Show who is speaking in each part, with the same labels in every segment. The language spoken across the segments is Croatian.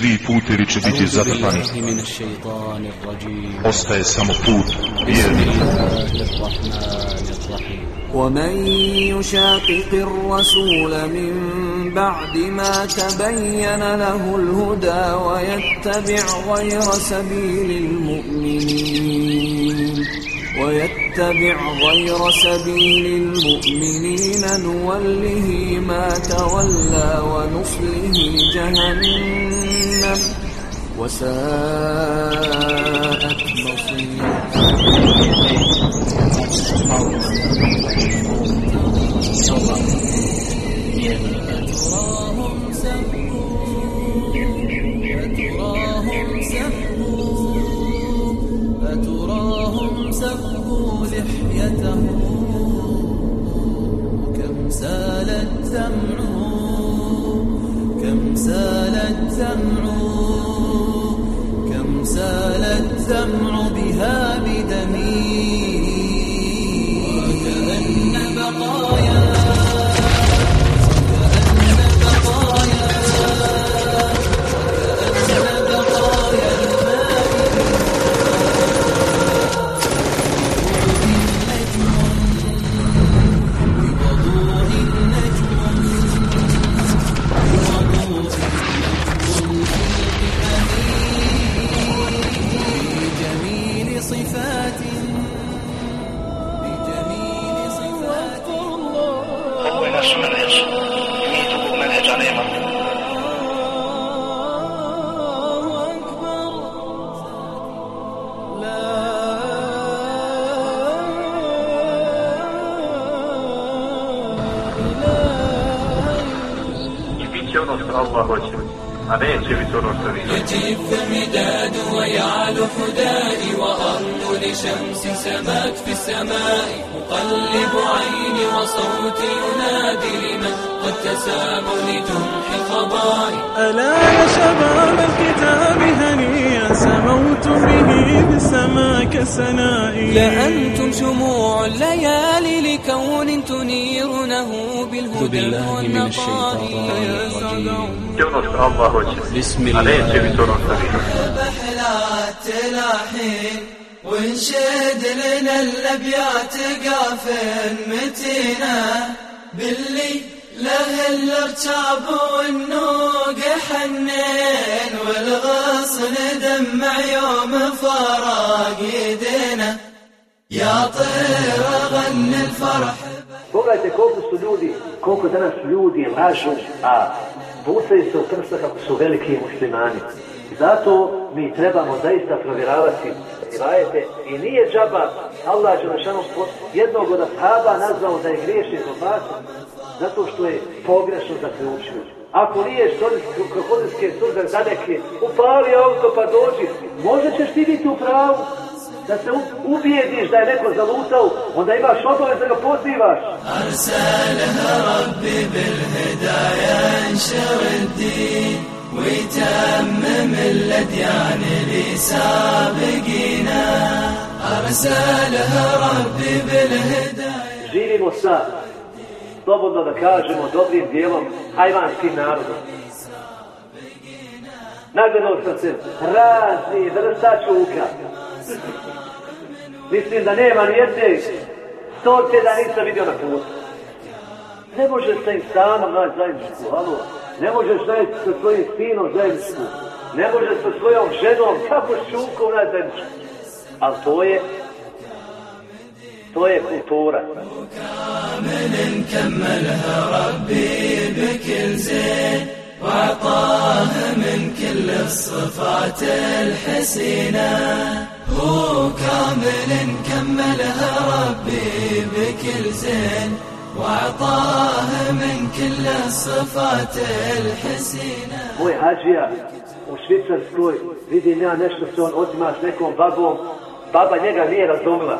Speaker 1: Svi putevi će biti zatrpani.
Speaker 2: بالله من الشيطان الرجيم
Speaker 1: Ostaje samo put
Speaker 2: بسم
Speaker 1: vjernika.
Speaker 2: الله الرحمن الرحيم
Speaker 3: ومن يشاقق الرسول من بعد ما تبين له الهدى ويتبع غير سبيل المؤمنين ويتبع غير سبيل المؤمنين نوله ما تولى ونصله جهنم وساءت مصيرا
Speaker 4: تراهم لحيتهم كم سالت دمعهم كم سالت
Speaker 5: دمعهم što
Speaker 4: الخداء وأرض لشمس سمات في السماء. مقلب عيني وصوتي ينادي لمن قد تسام لجمح خضائي ألا يا شباب الكتاب هنيا سموت به بالسماء كسنائي
Speaker 3: لأنتم شموع الليالي لكون
Speaker 2: تنيرنه
Speaker 3: بالهدى والنقاء.
Speaker 5: يا سعد الله
Speaker 2: بسم الله.
Speaker 4: تلاحين وانشد لنا الأبيات قافل متينا باللي له الأرتاب والنوق حنين والغصن دمع يوم فراق يدينا يا طير غن الفرح.
Speaker 6: Pogledajte koliko su ljudi, koliko danas ljudi lažu, a bucaju se u prsta su veliki muslimani. Zato mi trebamo zaista provjeravati rivajete i nije džaba Allah Želešanu jednog od ashaba nazvao da je griješni zobačan zato što je pogrešno zaključio. Ako nije krokodilske suze za upali auto pa dođi, možda ćeš ti biti u pravu da se ubijediš da je neko zalutao, onda imaš obavez da ga pozivaš.
Speaker 4: Arsalana rabbi bil hidaya anšar ويتمم الأديان اللي سابقينا أرسلها ربي بالهداية
Speaker 6: Živimo sa, slobodno da kažemo, dobrim dijelom hajvanskim narodom. Nagledao sam se razni vrsta čuka. Mislim da nema ni jedne sorte da nisam vidio na putu. Ne možeš sa insanom naći zajedničku, alo. Ne možeš naći sa svojim sinom zajedničku. Ne možeš sa svojom ženom, kako s čukom naći zajedničku. Ali to je, to je kultura.
Speaker 4: من كملها ربي بكل زين وعطاه من كل الصفات الحسينة هو كامل كملها ربي بكل زين وعطاه من كل الصفات الحسينة
Speaker 6: Moj hađija u Švicarskoj, vidim ja nešto se on otima s nekom babom, baba njega nije razumila.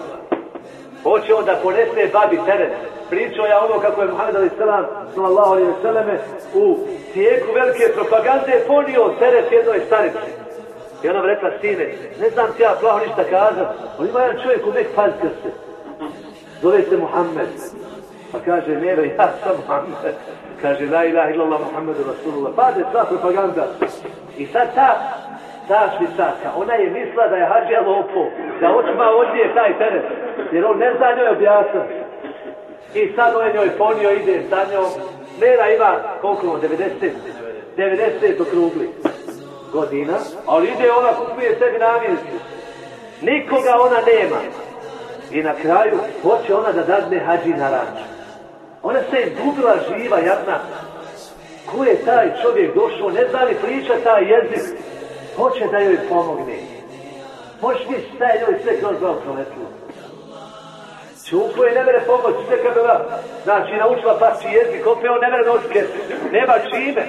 Speaker 6: Hoće on da ponese babi teret. Pričao ja ono kako je Muhammed Ali Salam, sallallahu alaihi vseleme, u tijeku velike propagande ponio teret jednoj starici. I ona mu rekla, sine, ne znam ti ja plaho ništa kazat, ali ima jedan čovjek u nek pazka se. Zove se Muhammed. Pa kaže, ne, ne, ja sam Muhammed. Kaže, la ilaha illallah Muhammedu Rasulullah. Pade sva propaganda. I sad ta, ta švicarka, ona je mislila da je hađija lopo, da otima od nje taj teret, jer on ne zna njoj objasniti. I sad on je njoj ponio, ide za njom, Mera ima, koliko on, 90? 90 okrugli godina, ali ide ona kupuje sebi namjenski. Nikoga ona nema. I na kraju hoće ona da dadne hađi na ranč. Ona se je gubila živa, jadna. Ko je taj čovjek došao, ne zna li priča taj jezik, hoće da joj pomogne. Možeš mi šta je njoj sve kroz glavu proletilo. Je ne mere pomoći, sve kad bila, znači naučila paši jezik, opet on ne mere noske, nema čime.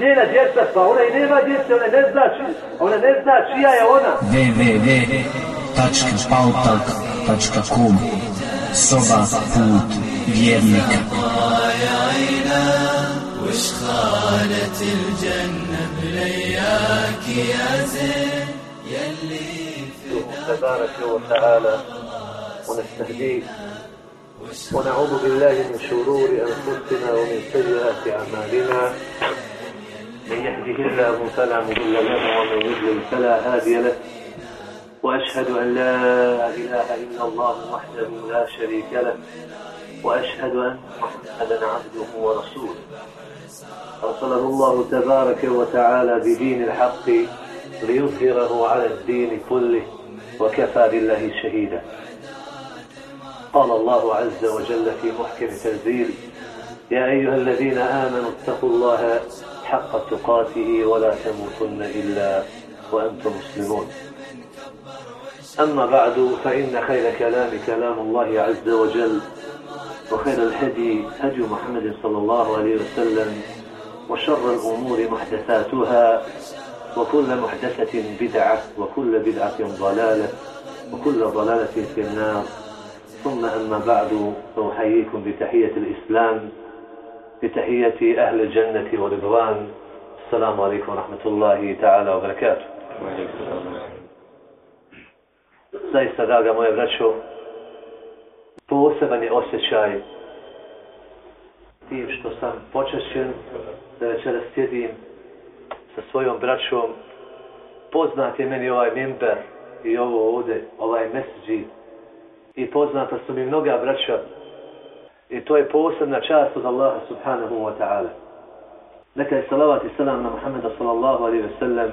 Speaker 6: Njena djeca, pa ona i nema djece, ona ne zna, či, ona ne zna čija je ona.
Speaker 7: www.pautalk.com Soba put vjernika
Speaker 4: وش خالت الجنة بلياك يا زين
Speaker 6: تبارك وتعالى ونستهديه ونعوذ بالله من شرور أنفسنا ومن سيئات أعمالنا. من يهده الله فلا مضل له ومن يضلل فلا هادي له. وأشهد أن لا إله إلا الله وحده لا شريك له. وأشهد أن محمدا عبده ورسوله. أرسله الله تبارك وتعالى بدين الحق ليظهره على الدين كله وكفى بالله شهيدا. قال الله عز وجل في محكم تنزيل يا أيها الذين آمنوا اتقوا الله حق تقاته ولا تموتن إلا وأنتم مسلمون. أما بعد فإن خير كلام كلام الله عز وجل وخير الهدي هدي محمد صلى الله عليه وسلم وشر الأمور محدثاتها وكل محدثة بدعة وكل بدعة ضلالة وكل ضلالة في النار. ثم أما بعد فأحييكم بتحية الإسلام بتحية أهل الجنة ورضوان. السلام عليكم ورحمة الله تعالى وبركاته. Zaista, draga moja braćo, poseban je osjećaj tim što sam počešćen da večeras sjedim sa svojom braćom. Poznat je meni ovaj mimber i ovo ovdje, ovaj mesđi. I poznata su mi mnoga braća. I to je posebna čast od Allaha subhanahu wa ta'ala. Neka je salavat i salam na Muhammeda sallallahu alaihi ve sellem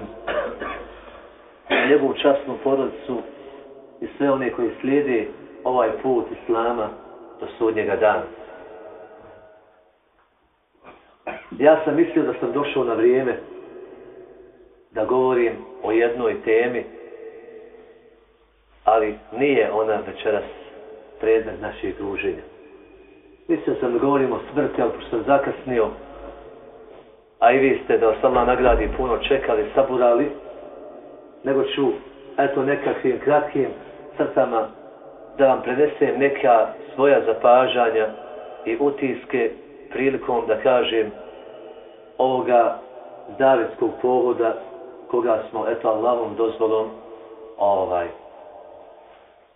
Speaker 6: na njegovu časnu porodicu i sve one koji slijede ovaj put Islama do sudnjega dana. Ja sam mislio da sam došao na vrijeme da govorim o jednoj temi, ali nije ona večeras predmet naših druženja. Mislio sam da govorim o smrti, ali pošto sam zakasnio, a i vi ste da Allah nagradi puno čekali, saburali, nego ću, eto, nekakvim kratkim crtama da vam prenesem neka svoja zapažanja i utiske prilikom da kažem ovoga davetskog povoda koga smo, eto, Allahom dozvolom ovaj,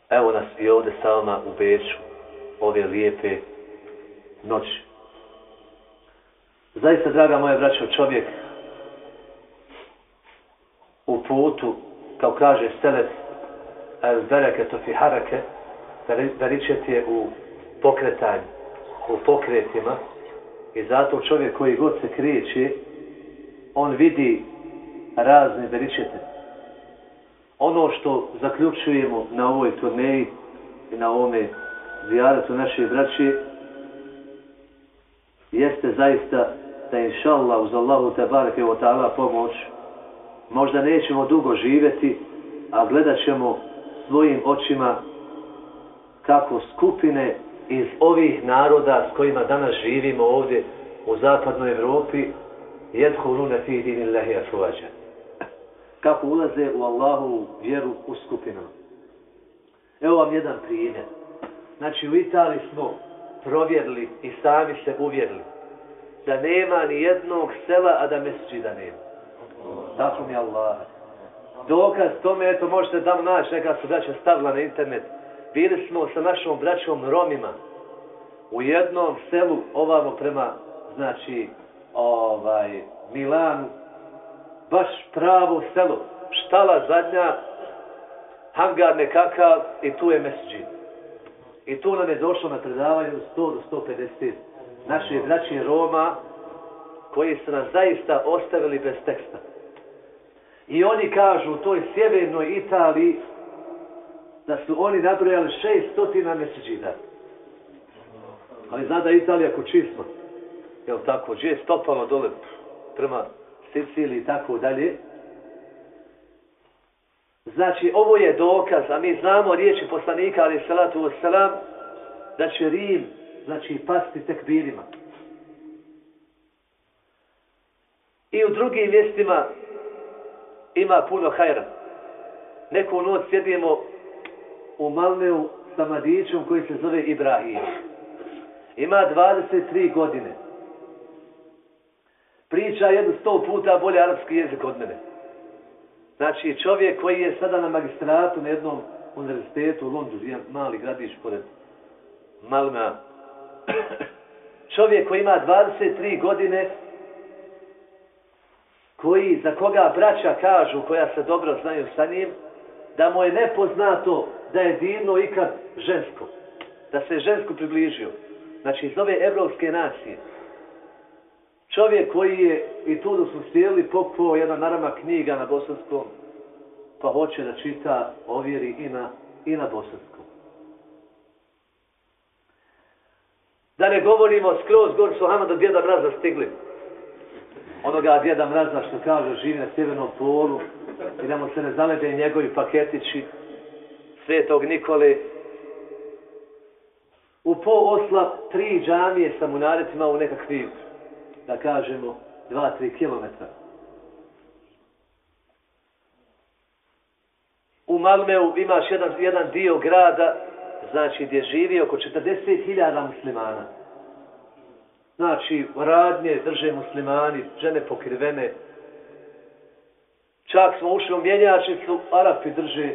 Speaker 6: evo nas i ovdje sa vama u Beču ove lijepe noći. Zaista, draga moja braćo, čovjek u putu, kao kaže Selef, el bereketu fi harake, beričet je u pokretanju, u pokretima, i zato čovjek koji god se krijeće, on vidi razne beričete. Ono što zaključujemo na ovoj turneji i na ovome zijaretu naše braće, jeste zaista da inša Allah uz Allahu tabareke wa ta'ala pomoć možda nećemo dugo živjeti, a gledat ćemo svojim očima kako skupine iz ovih naroda s kojima danas živimo ovdje u zapadnoj Evropi jedhulune fi dinillahi afuađa. Kako ulaze u Allahu vjeru u skupinu. Evo vam jedan primjer. Znači u Italiji smo provjerili i sami se uvjerili da nema ni jednog sela, a da mesđida nema. Tako mi Allah. Dokaz tome, eto, možete da naći, neka su braća stavila na internet. Bili smo sa našom braćom Romima u jednom selu ovamo prema, znači, ovaj, Milanu baš pravo selo, štala zadnja, hangar nekakav i tu je mesđid. I tu nam je došlo na predavanje 100 do 150 naših braći Roma koji su nas zaista ostavili bez teksta. I oni kažu u toj sjevernoj Italiji da su oni nabrojali 600 mesđida. Ali zna da je Italija kućisma. Jel tako? Gdje je stopalo dole prema Siciliji i tako dalje. Znači, ovo je dokaz, a mi znamo riječi poslanika, ali salatu wasalam, da će Rim, znači, pasti tek birima. I u drugim mjestima ima puno hajra. Neku noć sjedimo u Malmeu sa mladićom koji se zove Ibrahim. Ima 23 godine. Priča jednu sto puta bolje arapski jezik od mene. Znači čovjek koji je sada na magistratu na jednom univerzitetu u Londru, jedan mali gradić pored Malmea. čovjek koji ima 23 godine, koji, za koga braća kažu, koja se dobro znaju sa njim, da mu je nepoznato da je divno ikad žensko. Da se žensko približio. Znači iz ove evropske nacije. Čovjek koji je i tu da su sjeli pokuo jedna narama knjiga na bosanskom, pa hoće da čita, ovjeri i na, i na bosanskom. Da ne govorimo skroz gor su Hama do djeda mraza stigli. Onoga djeda mraza što kaže živi na sjevernom polu i da mu se ne zalede njegovi paketići svetog Nikole. U po osla tri džamije sa munaretima u nekakvim da kažemo, 2-3 kilometra. U Malmeu imaš jedan, jedan dio grada, znači gdje živi oko 40.000 muslimana. Znači, radnje drže muslimani, žene pokrivene. Čak smo ušli u mjenjačnicu, Arapi drže.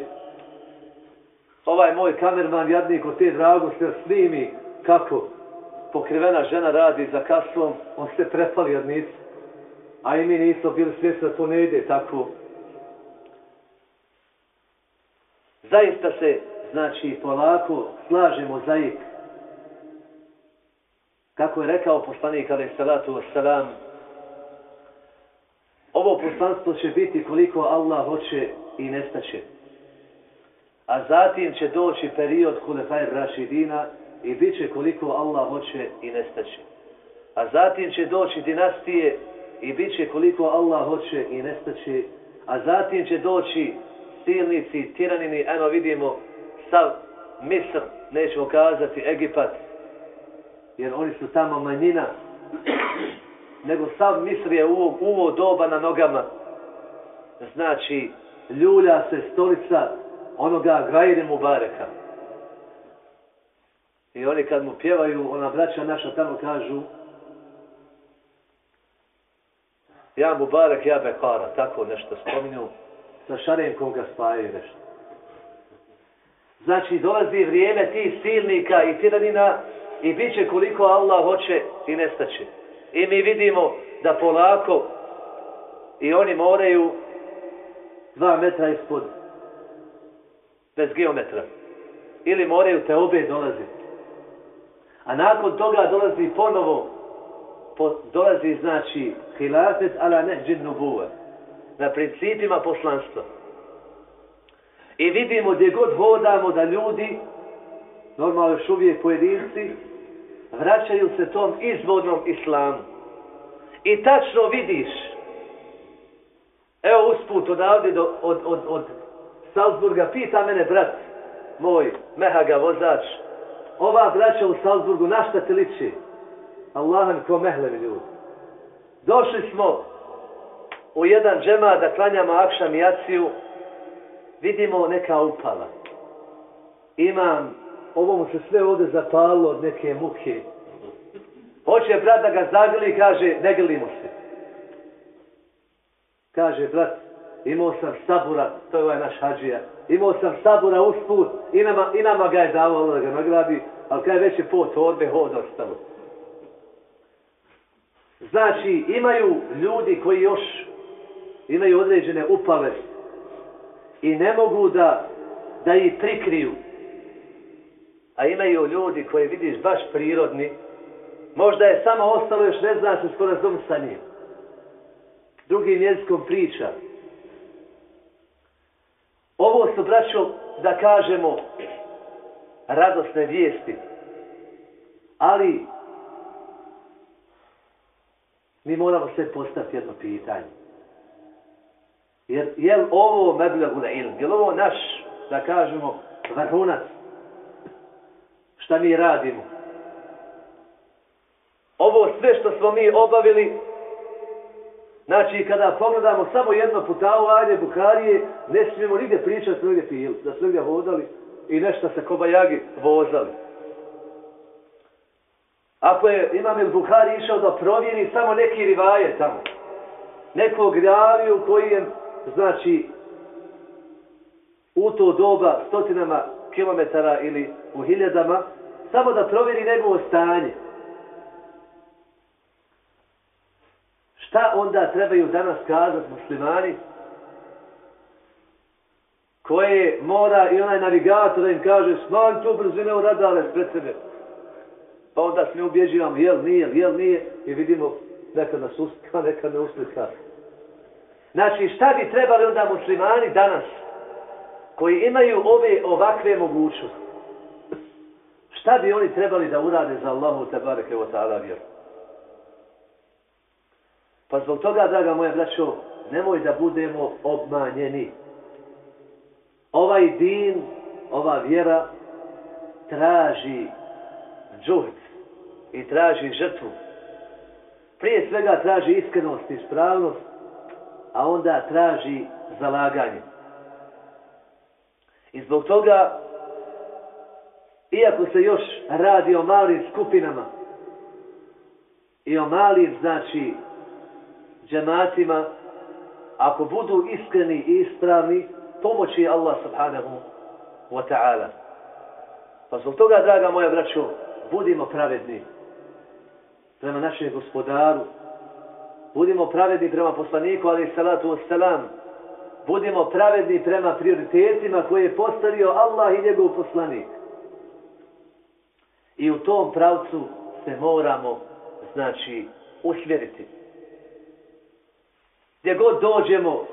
Speaker 6: Ovaj moj kamerman, jadnik od te dragosti, snimi kako pokrivena žena radi za kasom, on se prepali nisu. A i mi nismo bili svjesni da to ne ide tako. Zaista se, znači, polako slažemo za ik. Kako je rekao poslanik alaih salatu wasalam, ovo poslanstvo će biti koliko Allah hoće i nestaće. A zatim će doći period Kulefajr Rašidina, i bit će koliko Allah hoće i nestaće. A zatim će doći dinastije i bit će koliko Allah hoće i nestaće. A zatim će doći silnici, tiranini, eno vidimo sav Misr, nećemo kazati Egipat, jer oni su tamo manjina, nego sav Misr je u ovo doba na nogama. Znači, ljulja se stolica onoga Grajde Mubareka. I oni kad mu pjevaju, ona braća naša tamo kažu Ja mu barek, ja bekara, tako nešto spominju, sa šarenkom ga spajaju nešto. Znači, dolazi vrijeme tih silnika i tiranina i bit će koliko Allah hoće i nestaće. I mi vidimo da polako i oni moraju dva metra ispod bez geometra. Ili moraju te obe dolaziti. A nakon toga dolazi ponovo, po, dolazi znači hilafet ala nehđin nubuva. Na principima poslanstva. I vidimo gdje god hodamo da ljudi, normalno još uvijek pojedinci, vraćaju se tom izvodnom islamu. I tačno vidiš, evo usput odavde do, od, od, od Salzburga, pita mene brat, moj mehaga vozač, ova braća u Salzburgu, na šta te liči? Allahan ko mehlevi ljudi. Došli smo u jedan džema da klanjamo akšam i aciju, vidimo neka upala. Imam, ovo mu se sve ovdje zapalo od neke muke. Hoće brat da ga zagrli i kaže, ne grlimo se. Kaže, brat, imao sam sabura, to je ovaj naš hađija, imao sam sabura usput i nama, i nama ga je dao da ga nagradi, ali kada je već je pot odbe hod ostalo. Znači, imaju ljudi koji još imaju određene upale i ne mogu da, da ih prikriju. A imaju ljudi koji vidiš baš prirodni, možda je samo ostalo još ne znaš sporazum sa njim. Drugim jezikom priča. Ovo su, braćo, da kažemo, radosne vijesti. Ali, mi moramo sve postaviti jedno pitanje. Jer je ovo meblagu na ilm? Je ovo naš, da kažemo, vrhunac? Šta mi radimo? Ovo sve što smo mi obavili, znači kada pogledamo samo jedno putavu Ajde Bukarije, ne smijemo nigdje pričati negdje pili, da smo negdje hodali i nešto se kobajagi vozali. Ako je Imam il Buhari išao da provjeri samo neki rivaje tamo, nekog raviju koji je, znači, u to doba stotinama kilometara ili u hiljadama, samo da provjeri njegovo stanje. Šta onda trebaju danas kazati muslimani koje mora i onaj navigator im kaže smanj tu brzine u radare pred sebe. Pa onda se mi ubježivamo jel nije, jel nije i vidimo neka nas uslika, neka ne uslika. Znači šta bi trebali onda muslimani danas koji imaju ove ovakve mogućnosti? Šta bi oni trebali da urade za Allahu te bareke wa ta'ala vjeru? Pa zbog toga, draga moja braćo, nemoj da budemo obmanjeni. Ovaj din, ova vjera traži džuhd i traži žrtvu. Prije svega traži iskrenost i ispravnost, a onda traži zalaganje. I zbog toga, iako se još radi o malim skupinama i o malim, znači, džematima, ako budu iskreni i ispravni, pomoći Allah subhanahu wa ta'ala. Pa zbog toga, draga moja braćo, budimo pravedni prema našem gospodaru, budimo pravedni prema poslaniku, ali salatu wassalam, budimo pravedni prema prioritetima koje je postavio Allah i njegov poslanik. I u tom pravcu se moramo, znači, usmjeriti. Gdje god dođemo,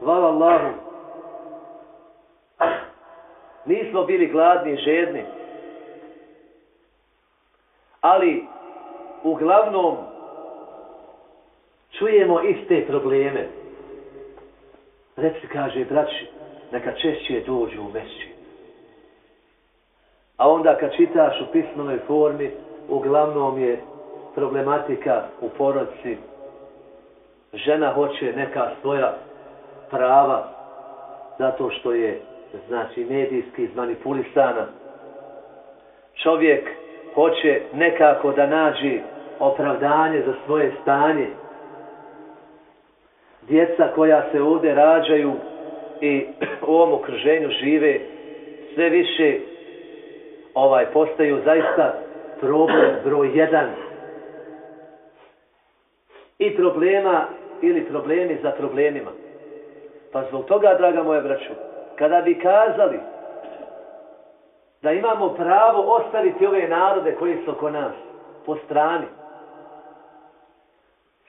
Speaker 6: hvala Allahu, nismo bili gladni, žedni, ali uglavnom čujemo iste probleme. Reci, kaže, braći, neka češće dođu u mešći. A onda kad čitaš u pismenoj formi, uglavnom je problematika u porodci. Žena hoće neka svoja prava zato što je znači medijski izmanipulisana. Čovjek hoće nekako da nađi opravdanje za svoje stanje. Djeca koja se ovdje rađaju i u ovom okruženju žive sve više ovaj postaju zaista problem broj jedan. I problema ili problemi za problemima. Pa zbog toga, draga moja braću, kada bi kazali da imamo pravo ostaviti ove narode koji su oko nas po strani.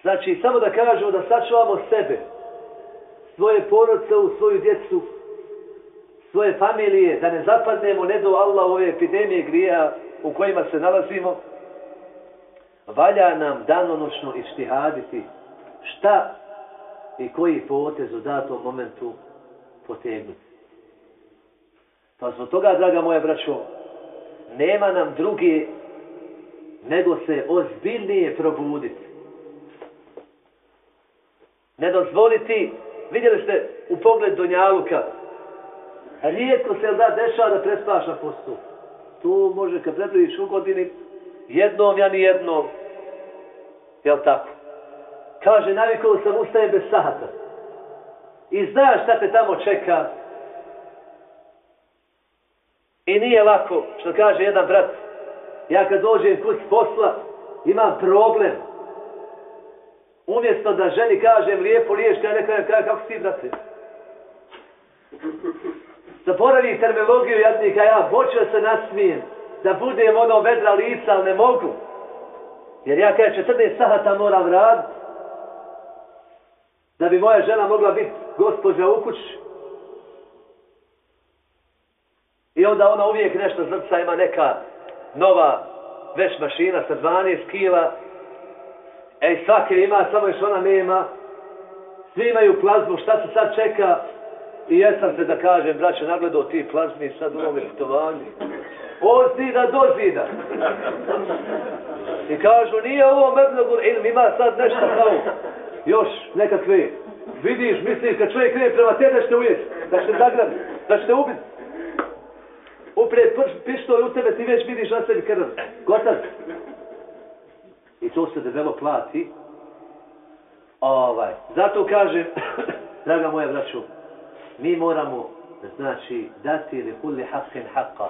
Speaker 6: Znači, samo da kažemo da sačuvamo sebe, svoje porodce, svoju djecu, svoje familije, da ne zapadnemo ne do Allah ove epidemije grija u kojima se nalazimo, valja nam danonočno ištihaditi šta i koji potez u datom momentu potegnuti. Pa zbog toga, draga moja braćo, nema nam druge nego se ozbiljnije probuditi. Ne dozvoliti, vidjeli ste u pogled Donjaluka, rijetko se da dešava da prespaš na. Tu može kad prebriš u godini, jednom, ja ni jednom. Jel tako? Kaže, navikao sam ustaje bez sata. I znaš šta te tamo čeka, I nije lako, što kaže jedan brat, ja kad dođem kod posla, imam problem. Umjesto da ženi kažem lijepo riječ, kada neka kaže kako si brate? Zaboravi terminologiju jadnika, ja hoću da se nasmijem, da budem ono vedra lica, ali ne mogu. Jer ja kada 14 sahata moram rad, da bi moja žena mogla biti gospođa u kući. I onda ona uvijek nešto zrca ima neka nova veš mašina sa 12 kila. Ej, svaki ima, samo još ona nema. Svi imaju plazmu, šta se sad čeka? I jesam se da kažem, braće, nagledao ti plazmi sad u ovome putovanju. Od zida do zida. I kažu, nije ovo meblogur, ili ima sad nešto kao, još nekakve. Vidiš, misliš, kad čovjek krene prema te da ćete ujeti, da ćete zagrabiti, da ćete ubiti. Upred pištolj u tebe, ti već vidiš na sebi krv. Gotov. I to se debelo plati. Ovaj. Zato kažem, draga moja braću, mi moramo, znači, dati li kulli haqqin haqqa,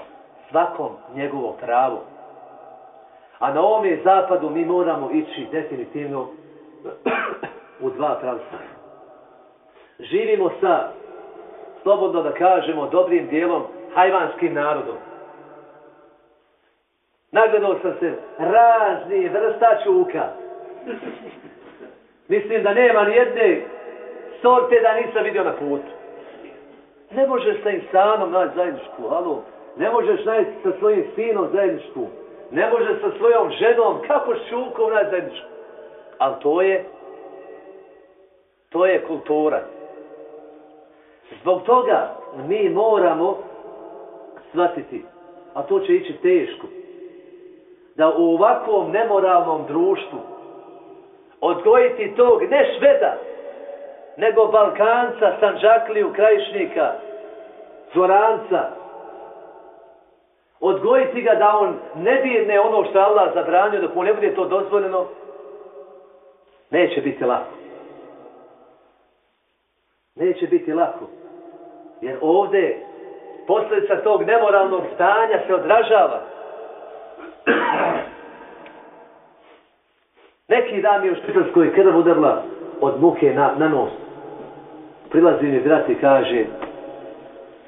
Speaker 6: svakom njegovo pravo. A na ovome zapadu mi moramo ići definitivno u dva pravca. Živimo sa, slobodno da kažemo, dobrim dijelom hajvanskim narodom. Nagledao sam se razni vrsta čuka. Mislim da nema ni jedne sorte da nisam vidio na putu. Ne možeš sa insanom naći zajedničku, halo. Ne možeš naći sa svojim sinom zajedničku. Ne možeš sa svojom ženom, kako s čukom naći zajedničku. Ali to je, to je kultura. Zbog toga mi moramo shvatiti, a to će ići teško, da u ovakvom nemoralnom društvu odgojiti tog ne šveda, nego Balkanca, Sanđakliju, Krajišnika, Zoranca, odgojiti ga da on ne dirne ono što Allah zabranio, dok mu ne bude to dozvoljeno, neće biti lako. Neće biti lako. Jer ovdje posljedica tog nemoralnog stanja se odražava. Neki dan mi u Špitarskoj krv udarla od muke na, na nos. Prilazi mi brat i kaže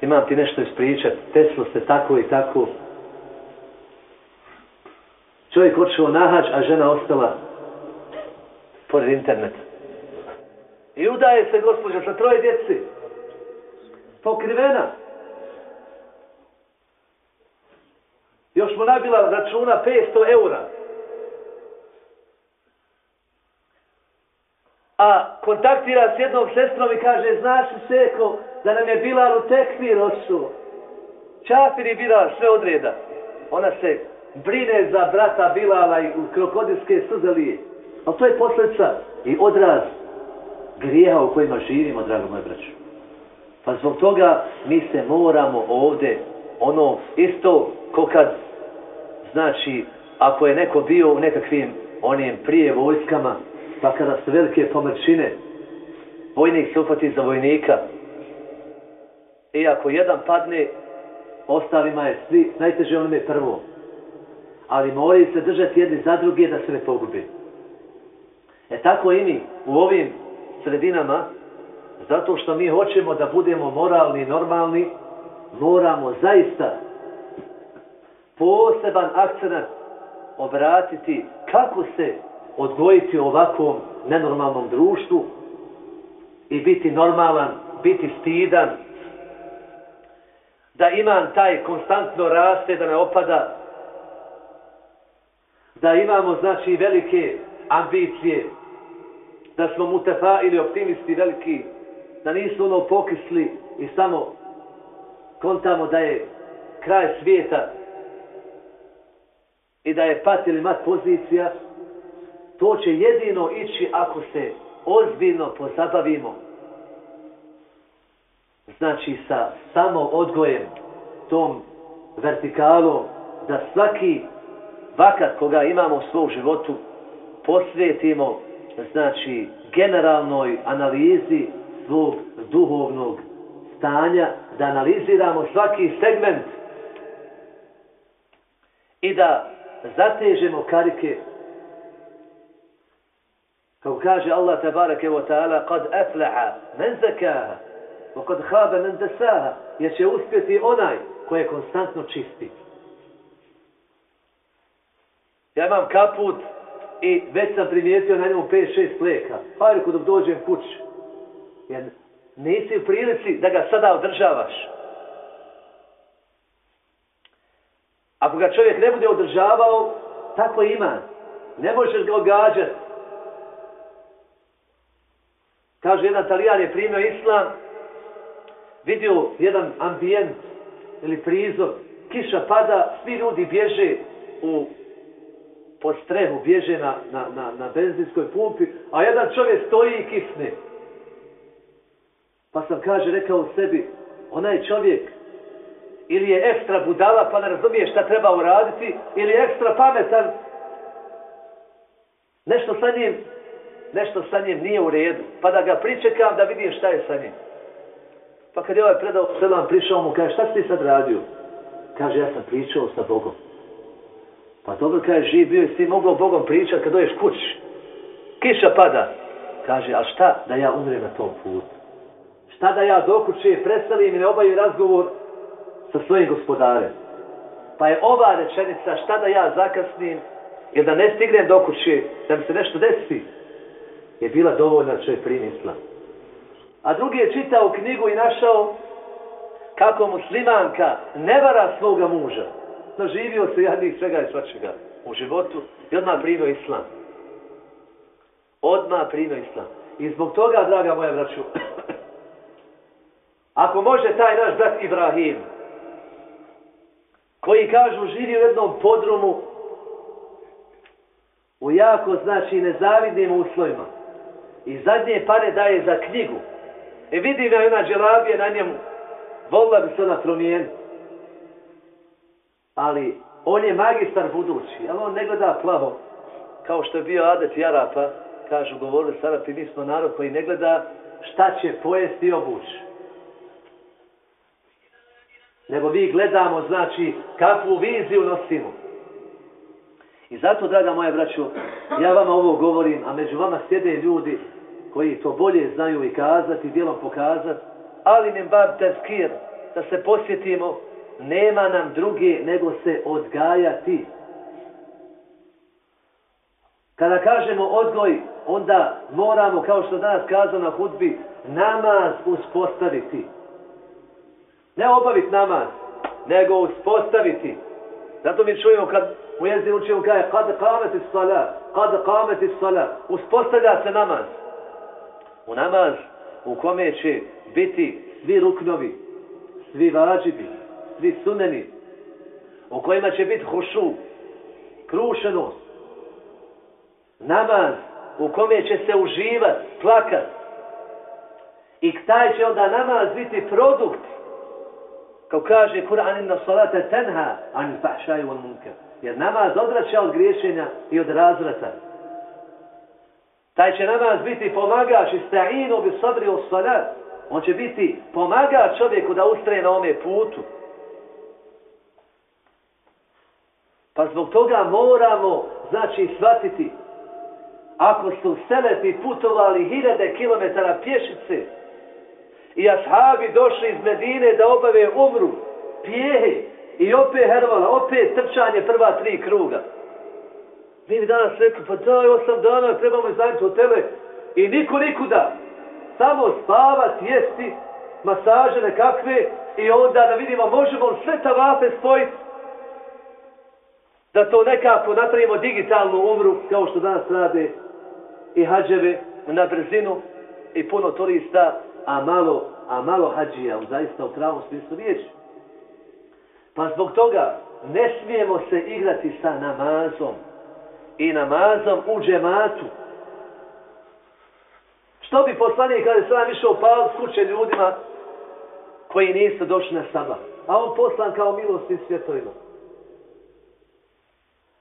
Speaker 6: imam ti nešto ispričat, teslo se tako i tako. Čovjek odšao nahađ, a žena ostala pored interneta. I udaje se gospođa sa troje djeci. Pokrivena. Još mu nabila računa 500 eura. A kontaktira s jednom sestrom i kaže, znaš li seko da nam je Bilal u tekvir osuo. Čafir i Bilal sve odreda. Ona se brine za brata Bilala i krokodilske suze lije. Ali to je posljedica i odraz grijeha u kojima živimo, drago moje braću. Pa zbog toga mi se moramo ovdje ono isto ko kad znači ako je neko bio u nekakvim onim prije vojskama pa kada su velike pomrčine vojnik se upati za vojnika. I ako jedan padne ostalima je svi najteže onome prvo. Ali moraju se držati jedni za druge da se ne pogubi. E tako i mi u ovim sredinama zato što mi hoćemo da budemo moralni i normalni moramo zaista poseban akcenat obratiti kako se odgojiti ovakvom nenormalnom društvu i biti normalan, biti stidan, da iman taj konstantno raste, da ne opada, da imamo znači velike ambicije, da smo mutefa ili optimisti veliki, da nisu ono pokisli i samo kontamo da je kraj svijeta i da je pat ili mat pozicija, to će jedino ići ako se ozbiljno pozabavimo. Znači sa samo odgojem, tom vertikalom, da svaki vakat koga imamo u svom životu posvetimo znači generalnoj analizi svog duhovnog stanja, da analiziramo svaki segment i da zatežemo karike Kako kaže Allah tabarake wa ta'ala, kad aflaha men zakaha, wa kad haba men desaha, jer će uspjeti onaj koji je konstantno čisti. Ja imam kaput i već sam primijetio na njemu 5-6 pleka. Hajde dok dođem kući. Jer nisi u prilici da ga sada održavaš. Ako ga čovjek ne bude održavao, tako ima. Ne možeš ga ogađati. Kaže, jedan talijan je primio islam, vidio jedan ambijent ili prizor, kiša pada, svi ljudi bježe u po strehu, bježe na, na, na, na benzinskoj pumpi, a jedan čovjek stoji i kisne. Pa sam kaže, rekao u sebi, onaj čovjek ili je ekstra budala pa ne razumije šta treba uraditi, ili je ekstra pametan, nešto sa njim, nešto sa njim nije u redu, pa da ga pričekam da vidim šta je sa njim. Pa kad je ovaj predao selam prišao mu, kaže, šta si ti sad radio? Kaže, ja sam pričao sa Bogom. Pa dobro, kaže, živ bio i si mogao Bogom pričati kad doješ kući. Kiša pada. Kaže, a šta da ja umrem na tom putu? Šta da ja do kuće preselim i ne obavim razgovor sa svojim gospodarem? Pa je ova rečenica, šta da ja zakasnim, jer da ne stignem do kuće, da mi se nešto desi, je bila dovoljna da čovjek primisla. A drugi je čitao knjigu i našao kako muslimanka ne vara svoga muža. Naživio se jadnih svega i svačega u životu i odmah primio islam. Odmah primio islam. I zbog toga, draga moja braću, ako može taj naš brat Ibrahim, koji kažu živi u jednom podrumu, u jako, znači, nezavidnim uslovima, i zadnje pare daje za knjigu, e vidim ja ona dželabija na njemu, volila bi se ona promijeniti. Ali on je magistar budući, ali on ne gleda plavo, kao što je bio adet Jarapa, kažu, govorili sada ti mi smo narod koji ne gleda šta će pojesti i obući. Nego mi gledamo, znači, kakvu viziju nosimo. I zato, draga moja braćo, ja vama ovo govorim, a među vama sjede ljudi koji to bolje znaju i kazati, dijelom pokazati, ali min bab tezkir, da se posjetimo, nema nam druge nego se odgajati. Kada kažemo odgoj, onda moramo, kao što danas kazao na hudbi, namaz uspostaviti. Ne obaviti namaz, nego uspostaviti. Zato mi čujemo kad u jezdi učimo kaže kad kameti sala, kad kameti sala, uspostavlja se namaz. U namaz u kome će biti svi ruknovi, svi vađibi, svi suneni, u kojima će biti hušu, krušenost, namaz u kome će se uživat, plakat. I taj će onda namaz biti produkt kao kaže Kur'an inna salata tenha an fahšaj wal munkar. Jer namaz odvraća od griješenja i od razvrata. Taj će namaz biti pomagač i sta'inu bi sabri salat. On će biti pomagač čovjeku da ustraje na ome putu. Pa zbog toga moramo, znači, shvatiti ako su selefi putovali hiljade kilometara pješice, i ashabi došli iz Medine da obave umru, pijehe i opet hervala, opet trčanje prva tri kruga. Mi bi danas rekli, pa daj, osam dana trebamo iznajiti hotele i niko nikuda. Samo spavati, jesti, masaže nekakve i onda da vidimo možemo sve tavafe spojiti da to nekako napravimo digitalnu umru kao što danas rade i hađeve na brzinu i puno turista a malo, a malo hađija, zaista u pravom smislu riječi. Pa zbog toga ne smijemo se igrati sa namazom i namazom u džematu. Što bi poslanik kada sam išao pal kuće ljudima koji nisu došli na sabah. A on poslan kao milost i svjetovima.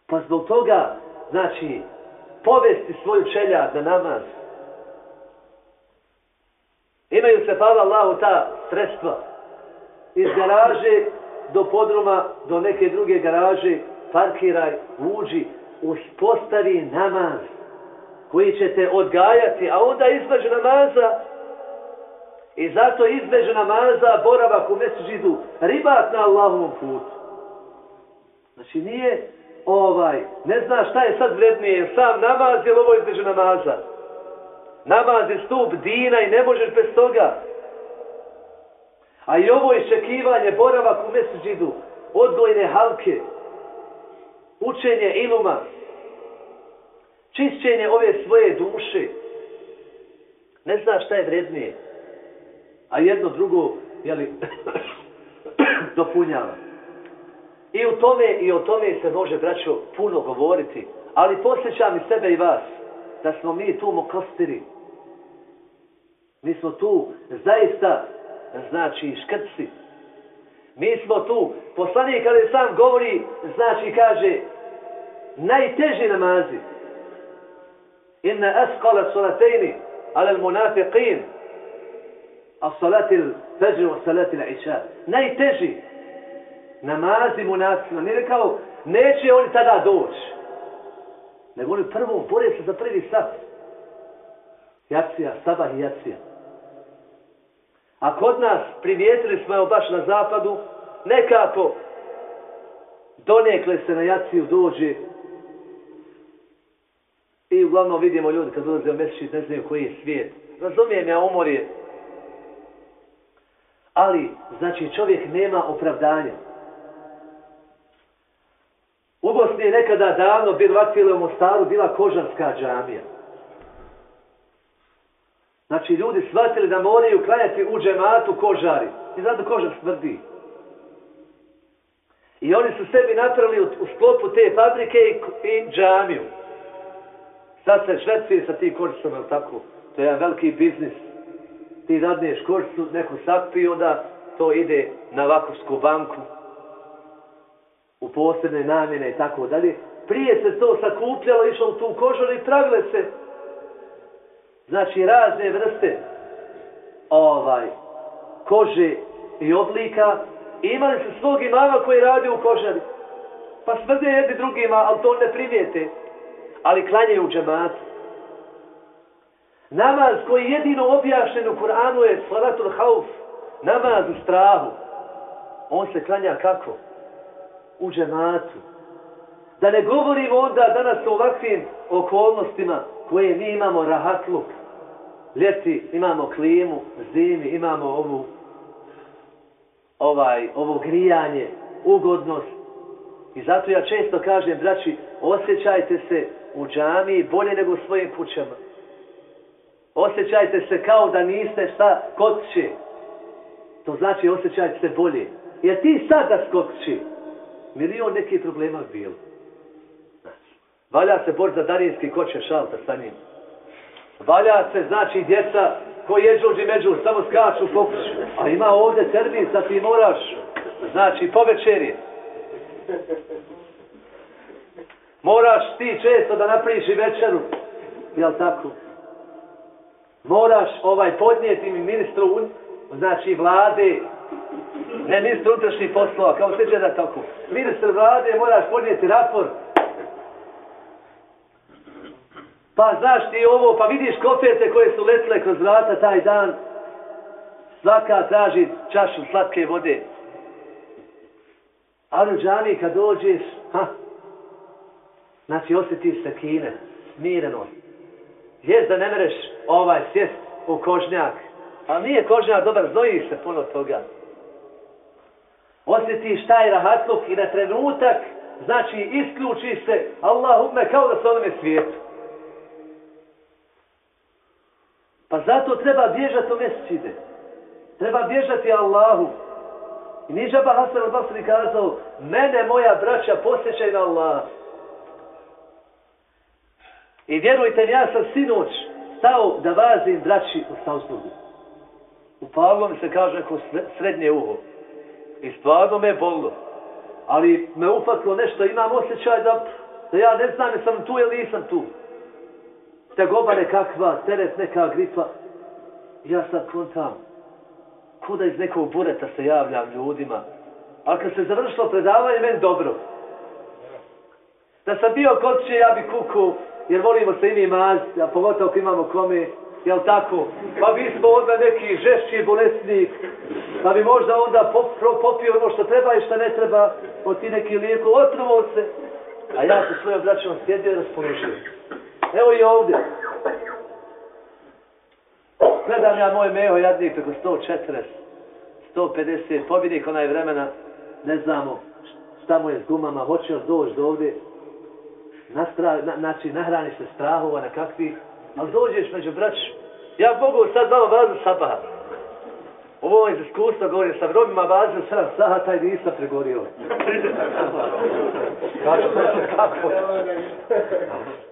Speaker 6: Pa zbog toga, znači, povesti svoju čelja na namaz, Imaju se, hvala Allahu, ta sredstva. Iz garaže do podruma, do neke druge garaže, parkiraj, uđi, uspostavi namaz koji ćete odgajati, a onda između namaza i zato između namaza boravak u mesežidu ribat na Allahovom putu. Znači nije ovaj, ne zna šta je sad vrednije, sam namaz ili ovo između namaza. Namaz je stup dina i ne možeš bez toga. A i ovo iščekivanje, boravak u mesežidu, odgojne halke, učenje iluma, čišćenje ove svoje duše. Ne zna šta je vrednije. A jedno drugo, jeli, dopunjava. I u tome i o tome se može, braćo, puno govoriti. Ali posjećam i sebe i vas, da smo mi tu mokostiri. Mi smo tu zaista, znači, škrci. Mi smo tu, poslanik kada sam govori, znači kaže, najteži namazi. Inna asqala salatejni, ala al-munafiqin, a salati al-fajr wa salati al-isha. Najteži namazi munafima. Nije rekao, neće oni tada doći. Nego oni prvo bore se za prvi sat. Jacija, sabah i jacija. A kod nas primijetili smo evo baš na zapadu, nekako donekle se na jaciju dođe i uglavnom vidimo ljudi kad dolaze u ne znaju koji je svijet. Razumijem ja umor je. Ali, znači čovjek nema opravdanja. U Bosni je nekada davno vakcijele u Mostaru bila kožarska džamija. Znači, ljudi shvatili da moraju klanjati u džematu kožari. I zato kožar smrdi. I oni su sebi napravili u, sklopu te fabrike i, džamiju. Sad se švecuje sa tim kožicom, je tako? To je jedan veliki biznis. Ti dadneš kožicu, neku sakpi, onda to ide na vakovsku banku u posebne namjene i tako dalje. Prije se to sakupljalo, išlo u tu kožaru i pravile se znači razne vrste ovaj kože i oblika imali su svog imama koji radi u kožari. Pa smrde jedni drugima, ali to ne primijete. Ali klanjaju u džematu. Namaz koji jedino objašnjen u Kur'anu je salatul hauf. Namaz u strahu. On se klanja kako? U džematu. Da ne govorimo onda danas o ovakvim okolnostima koje mi imamo rahatluk. Ljeti imamo klimu, zimi imamo ovu ovaj, ovo grijanje, ugodnost. I zato ja često kažem, braći, osjećajte se u džamiji bolje nego u svojim kućama. Osjećajte se kao da niste šta će. To znači osjećajte se bolje. Jer ti sada će, milion nekih problema bilo. Valja se bor za darinski koče šalta sa njim. Valja se, znači, djeca koji jeđu uđi među, samo skaču pokuću. A ima ovdje termin, da ti moraš, znači, po večeri. Moraš ti često da napriši večeru. Jel tako? Moraš ovaj podnijeti mi ministru, znači, vlade, ne ministru unutrašnjih poslova, kao se da tako. Ministar vlade moraš podnijeti raport Pa znaš ti ovo, pa vidiš kofete koje su letile kroz vrata taj dan. Svaka traži čašu slatke vode. Ali džani kad dođeš, ha, znači osjetiš se kine, smireno. Jes da ne mereš ovaj sjest u kožnjak. Ali nije kožnjak dobar, znojiš se puno toga. Osjetiš taj rahatluk i na trenutak, znači isključiš se, Allahumme kao da se onome svijetu. Pa zato treba bježati u mesečide. Treba bježati Allahu. I nije žaba Hasan al-Basri kazao, mene moja braća posjećaj na Allah. I vjerujte, ja sam sinoć stao da vazim braći u Stavsnugu. U Pavlom se kaže neko srednje uho. I stvarno me je bolilo. Ali me ufatilo nešto, imam osjećaj da, da ja ne znam jesam tu ili nisam tu tegoba nekakva, teret neka gripa. Ja sad kontam, kuda iz nekog bureta se javljam ljudima. A kad se završilo predavanje, meni dobro. Da sam bio kod ja bi kuku, jer volimo se i mi maziti, a pogotovo ako imamo kome, jel tako? Pa mi smo onda neki žešći bolesnik, pa bi možda onda popio ono što treba i što ne treba, od ti neki lijeko, otrovo se. A ja sa svojom braćom sjedio i. Evo i ovdje. Gledam ja moj meho jadnik preko 140, 150, pobjednik onaj vremena, ne znamo šta mu je s gumama, hoće li doći do ovdje, nastra, na, znači nahraniš se strahova na kakvi, ali dođeš među braću. Ja mogu sad malo vazu sabaha. Ovo iz iskustva govorim, sa Romima vazu 7 sahata i nisam pregorio. Kažu, kako?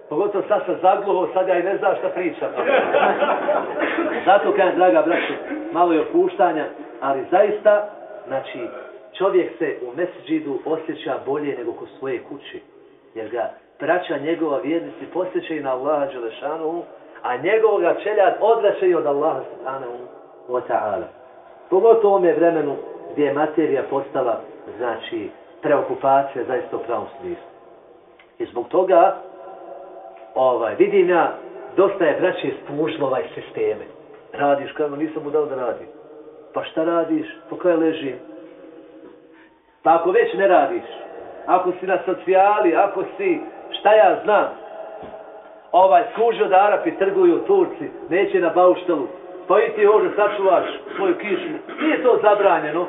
Speaker 6: Pogotovo sad sam zagluho, sad ja i ne znam šta pričam. Zato kažem, draga braću, malo je opuštanja, ali zaista, znači, čovjek se u mesđidu osjeća bolje nego kod svoje kući. Jer ga braća njegova vjernici posjećaju na Allaha Đelešanu, a njegovoga čeljad odvraćaju od Allaha Subhanahu wa ta'ala. Pogotovo u ovome vremenu gdje je materija postala, znači, preokupacija zaista u pravom smislu. I zbog toga, ovaj, vidim ja, dosta je braće spužilo ovaj sisteme. Radiš, kao nisam mu dao da radi. Pa šta radiš? Po koje ležim? Pa ako već ne radiš, ako si na socijali, ako si, šta ja znam, ovaj skužio da Arapi trguju Turci, neće na bauštalu, pa i ti ovdje sačuvaš svoju kišu. Nije to zabranjeno,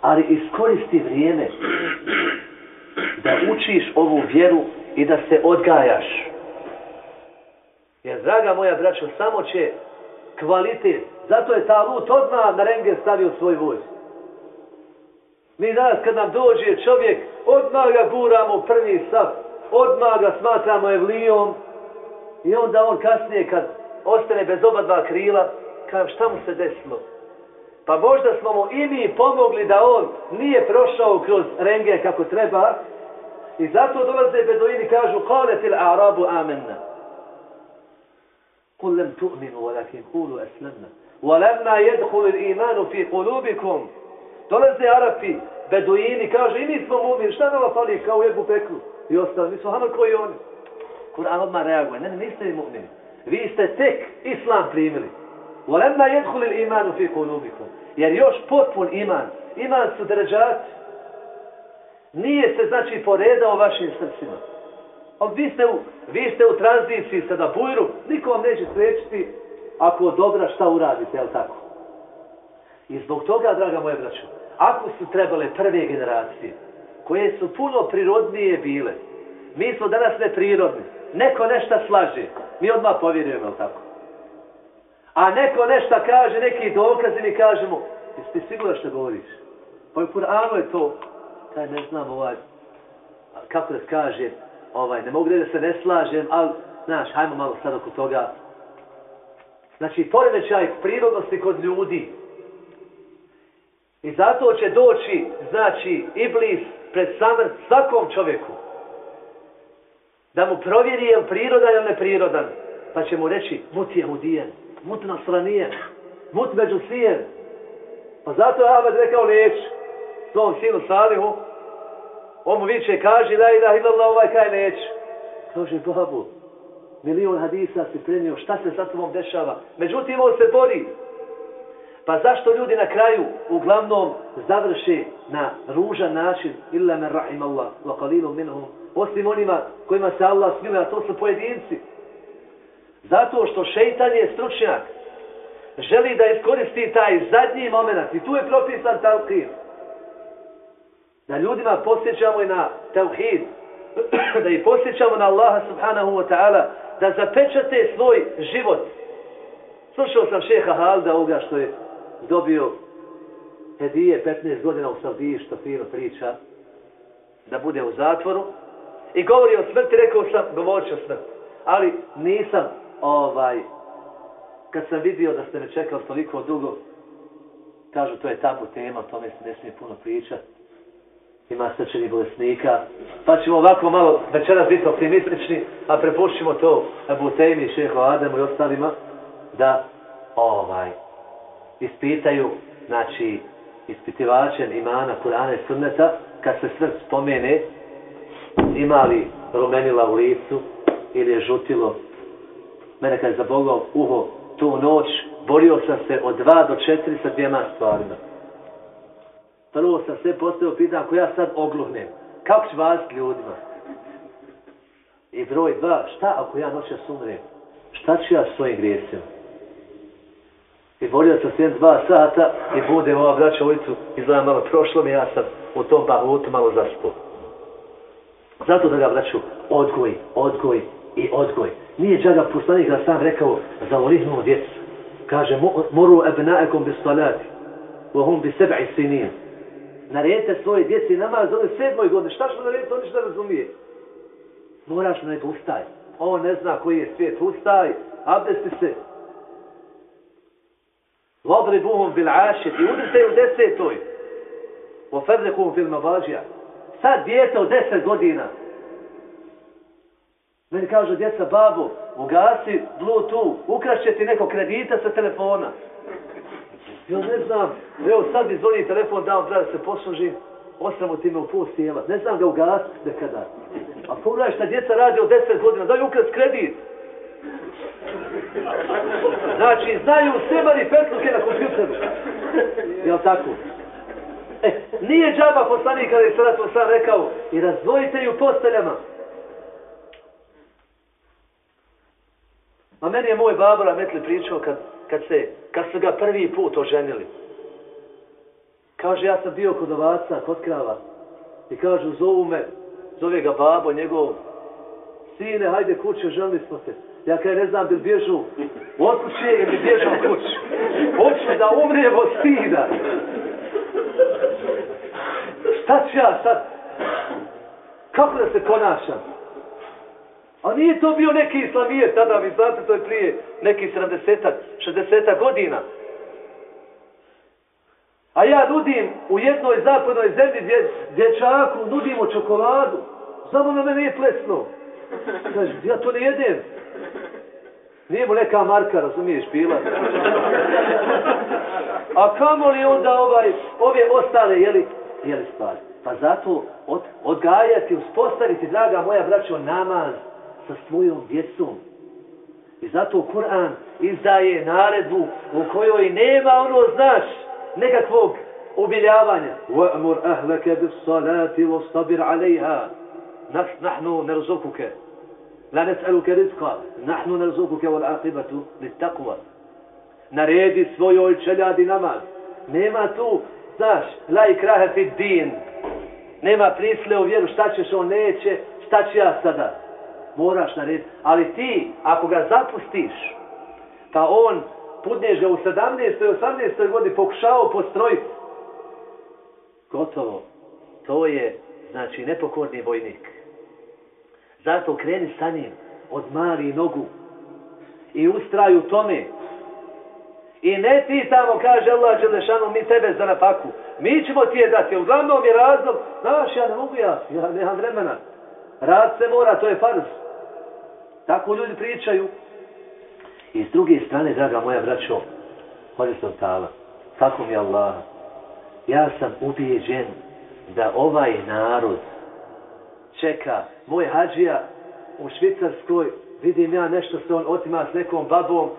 Speaker 6: ali iskoristi vrijeme da učiš ovu vjeru i da se odgajaš. Jer, draga moja braćo, samo će kvalitet, zato je ta lut odmah na rengen stavio svoj vojsk. Mi danas kad nam dođe čovjek, odmah ga guramo prvi sav, odmah ga smatramo evlijom i onda on kasnije kad ostane bez oba dva krila, kaže šta mu se desilo? Pa možda smo mu i mi pomogli da on nije prošao kroz renge kako treba i zato dolaze beduini i kažu Kaletil arabu amenna. قل لم تؤمنوا ولكن قولوا أسلمنا ولما يدخل الإيمان في قلوبكم dolaze Arapi, Beduini, kaže i mi smo mumini, šta nama fali kao u jednu peklu? I ostali, mi smo hama koji oni. Kur'an odmah reaguje, ne, ne, niste vi mu'mini. Vi ste tek Islam primili. وَلَمَّا يَدْخُلِ الْإِيمَانُ فِي قُلُوبِكُمْ Jer još potpun iman, iman su deređati. Nije se znači poredao vašim srcima. Ali vi ste u, vi ste u tranziciji sada bujru, niko vam neće spriječiti ako od dobra šta uradite, jel tako? I zbog toga, draga moja braćo, ako su trebale prve generacije, koje su puno prirodnije bile, mi smo danas neprirodni, neko nešto slaže, mi odmah povjerujemo, tako? A neko nešto kaže, neki dokaz i mi kažemo, jesi ti siguran što govoriš? Pa Kur'anu je to, kaj ne znam ovaj, kako da kaže, ovaj, ne mogu da se ne slažem, ali, znaš, hajmo malo sad oko toga. Znači, poremećaj prirodnosti kod ljudi. I zato će doći, znači, Iblis pred samrt svakom čovjeku. Da mu provjeri je li prirodan ili neprirodan. Pa će mu reći, mut je hudijen, mut nasranijen, mut međusijen. Pa zato je Ahmed rekao neću svom sinu Salihu, on mu viče, kaže, la ilaha illallah, ovaj kaj neću. Kaže, babu, milion hadisa si prenio, šta se sa tobom dešava? Međutim, on se bori. Pa zašto ljudi na kraju uglavnom završe na ružan način, illa men rahim Allah, wa qalilum minhum, osim onima kojima se Allah smiluje, a to su pojedinci. Zato što šeitan je stručnjak, želi da iskoristi taj zadnji moment i tu je propisan talqir. Da ljudima posjećamo i na tauhid, da ih posjećamo na Allaha subhanahu wa ta'ala, da zapečate svoj život. Slušao sam šeha Halda ovoga što je dobio hedije 15 godina u Saudiji, što fino priča, da bude u zatvoru. I govori o smrti, rekao sam, govorit ću o smrti. Ali nisam, ovaj, kad sam vidio da ste me čekali toliko dugo, kažu to je tabu tema, o tome se ne smije puno pričati. Ima srčani bolesnika. Pa ćemo ovako malo večeras biti optimistični, a prepušćimo to Abu Tejmi, šeho Ademu i ostalima, da ovaj, ispitaju, znači, ispitivačem imana Kur'ana i Sunneta, kad se smrt spomene, ima li rumenila u licu, ili je žutilo. Mene kad je zabogao uho tu noć, borio sam se od dva do četiri sa dvijema stvarima. Prvo sam sve postavio pitanje, ako ja sad ogluhnem, kako ću vas ljudima? I broj dva, šta ako ja noćas umrem? Šta ću ja svojim grijesima? I borio sam se dva sata i bude ova braća ulicu, izgleda malo prošlo mi, ja sam u tom bahutu malo zaspao. Zato da ga vraću odgoj, odgoj i odgoj. Nije džaga poslanik da sam rekao za olihnu djecu. Kaže, moru ebnaekom bis salati, vohum bi sebi sinin. Naredite svoje djeci namaz za sedmoj godine. Šta što naredite, on ništa razumije. Moraš narediti, ustaj. On ne zna koji je svijet, ustaj, abdesti se. Vodribuhum bil ašir i udrite u desetoj. Oferdekuhum fil mabađija. Sad djete od deset godina. Meni kažu djeca, babo, ugasi Bluetooth, ukrašće ti neko kredita sa telefona. Ja ne znam, evo sad mi zvoni telefon, dam da se posluži, osam time u pol sjela. Ne znam ga ugasi nekada. A pogledaj šta djeca radi od deset godina, daj ukras kredit. Znači, znaju semari petluke na kompjuteru. Jel tako? E, nije džaba poslanik kada je sada to sam rekao i razdvojite ju posteljama. A meni je moj babo Rametli pričao kad, kad, se, kad su ga prvi put oženili. Kaže, ja sam bio kod ovaca, kod krava. I kažu, zovu me, zove ga babo njegov. Sine, hajde kuće, želili smo se. Ja kaj ne znam, bil bježu od kuće ili bježu od kuće. Hoću da umrijem od stida. Šta ću ja sad? Kako da se ponašam? A nije to bio neki islamije tada, vi znate, to je prije neki 70 60 godina. A ja nudim u jednoj zapadnoj zemlji dje, dječaku, nudimo čokoladu. Samo na mene nije plesno. Kaže, ja to ne jedem. Nije mu neka marka, razumiješ, bila. A kamo li onda ovaj, ove ostale, jeli, jeli stvari? Pa zato od, odgajati, uspostaviti, draga moja braćo, namaz sa svojom djecom. I zato Kur'an izdaje naredbu u kojoj nema ono, znaš, nekakvog ubiljavanja. وَأْمُرْ أَهْلَكَ بِالصَّلَاةِ وَاسْتَبِرْ عَلَيْهَا نَحْنُ نَرْزُقُكَ La nes'aluke rizqa, nahnu narzukuke wal aqibatu lit taqwa. Naredi svojoj čeljadi namaz. Nema tu, znaš, la ikrahe fi din. Nema prisle u vjeru, šta ćeš, on neće, šta ću ja sada. Moraš narediti. Ali ti, ako ga zapustiš, pa on pudneš ga u 17. i 18. godini pokušao postrojiti, gotovo. To je, znači, nepokorni vojnik. Zato kreni sa njim od mali nogu i ustraju tome. I ne ti tamo, kaže Allah Đelešanu, mi tebe za napaku. Mi ćemo ti je dati. Uglavnom je razlog, znaš, ja ne mogu ja, ja nemam vremena. Rad se mora, to je farz. Tako ljudi pričaju. I s druge strane, draga moja braćo, sam tala, tako mi Allah, ja sam ubijeđen da ovaj narod čeka moj hađija u Švicarskoj, vidim ja nešto se on otima s nekom babom,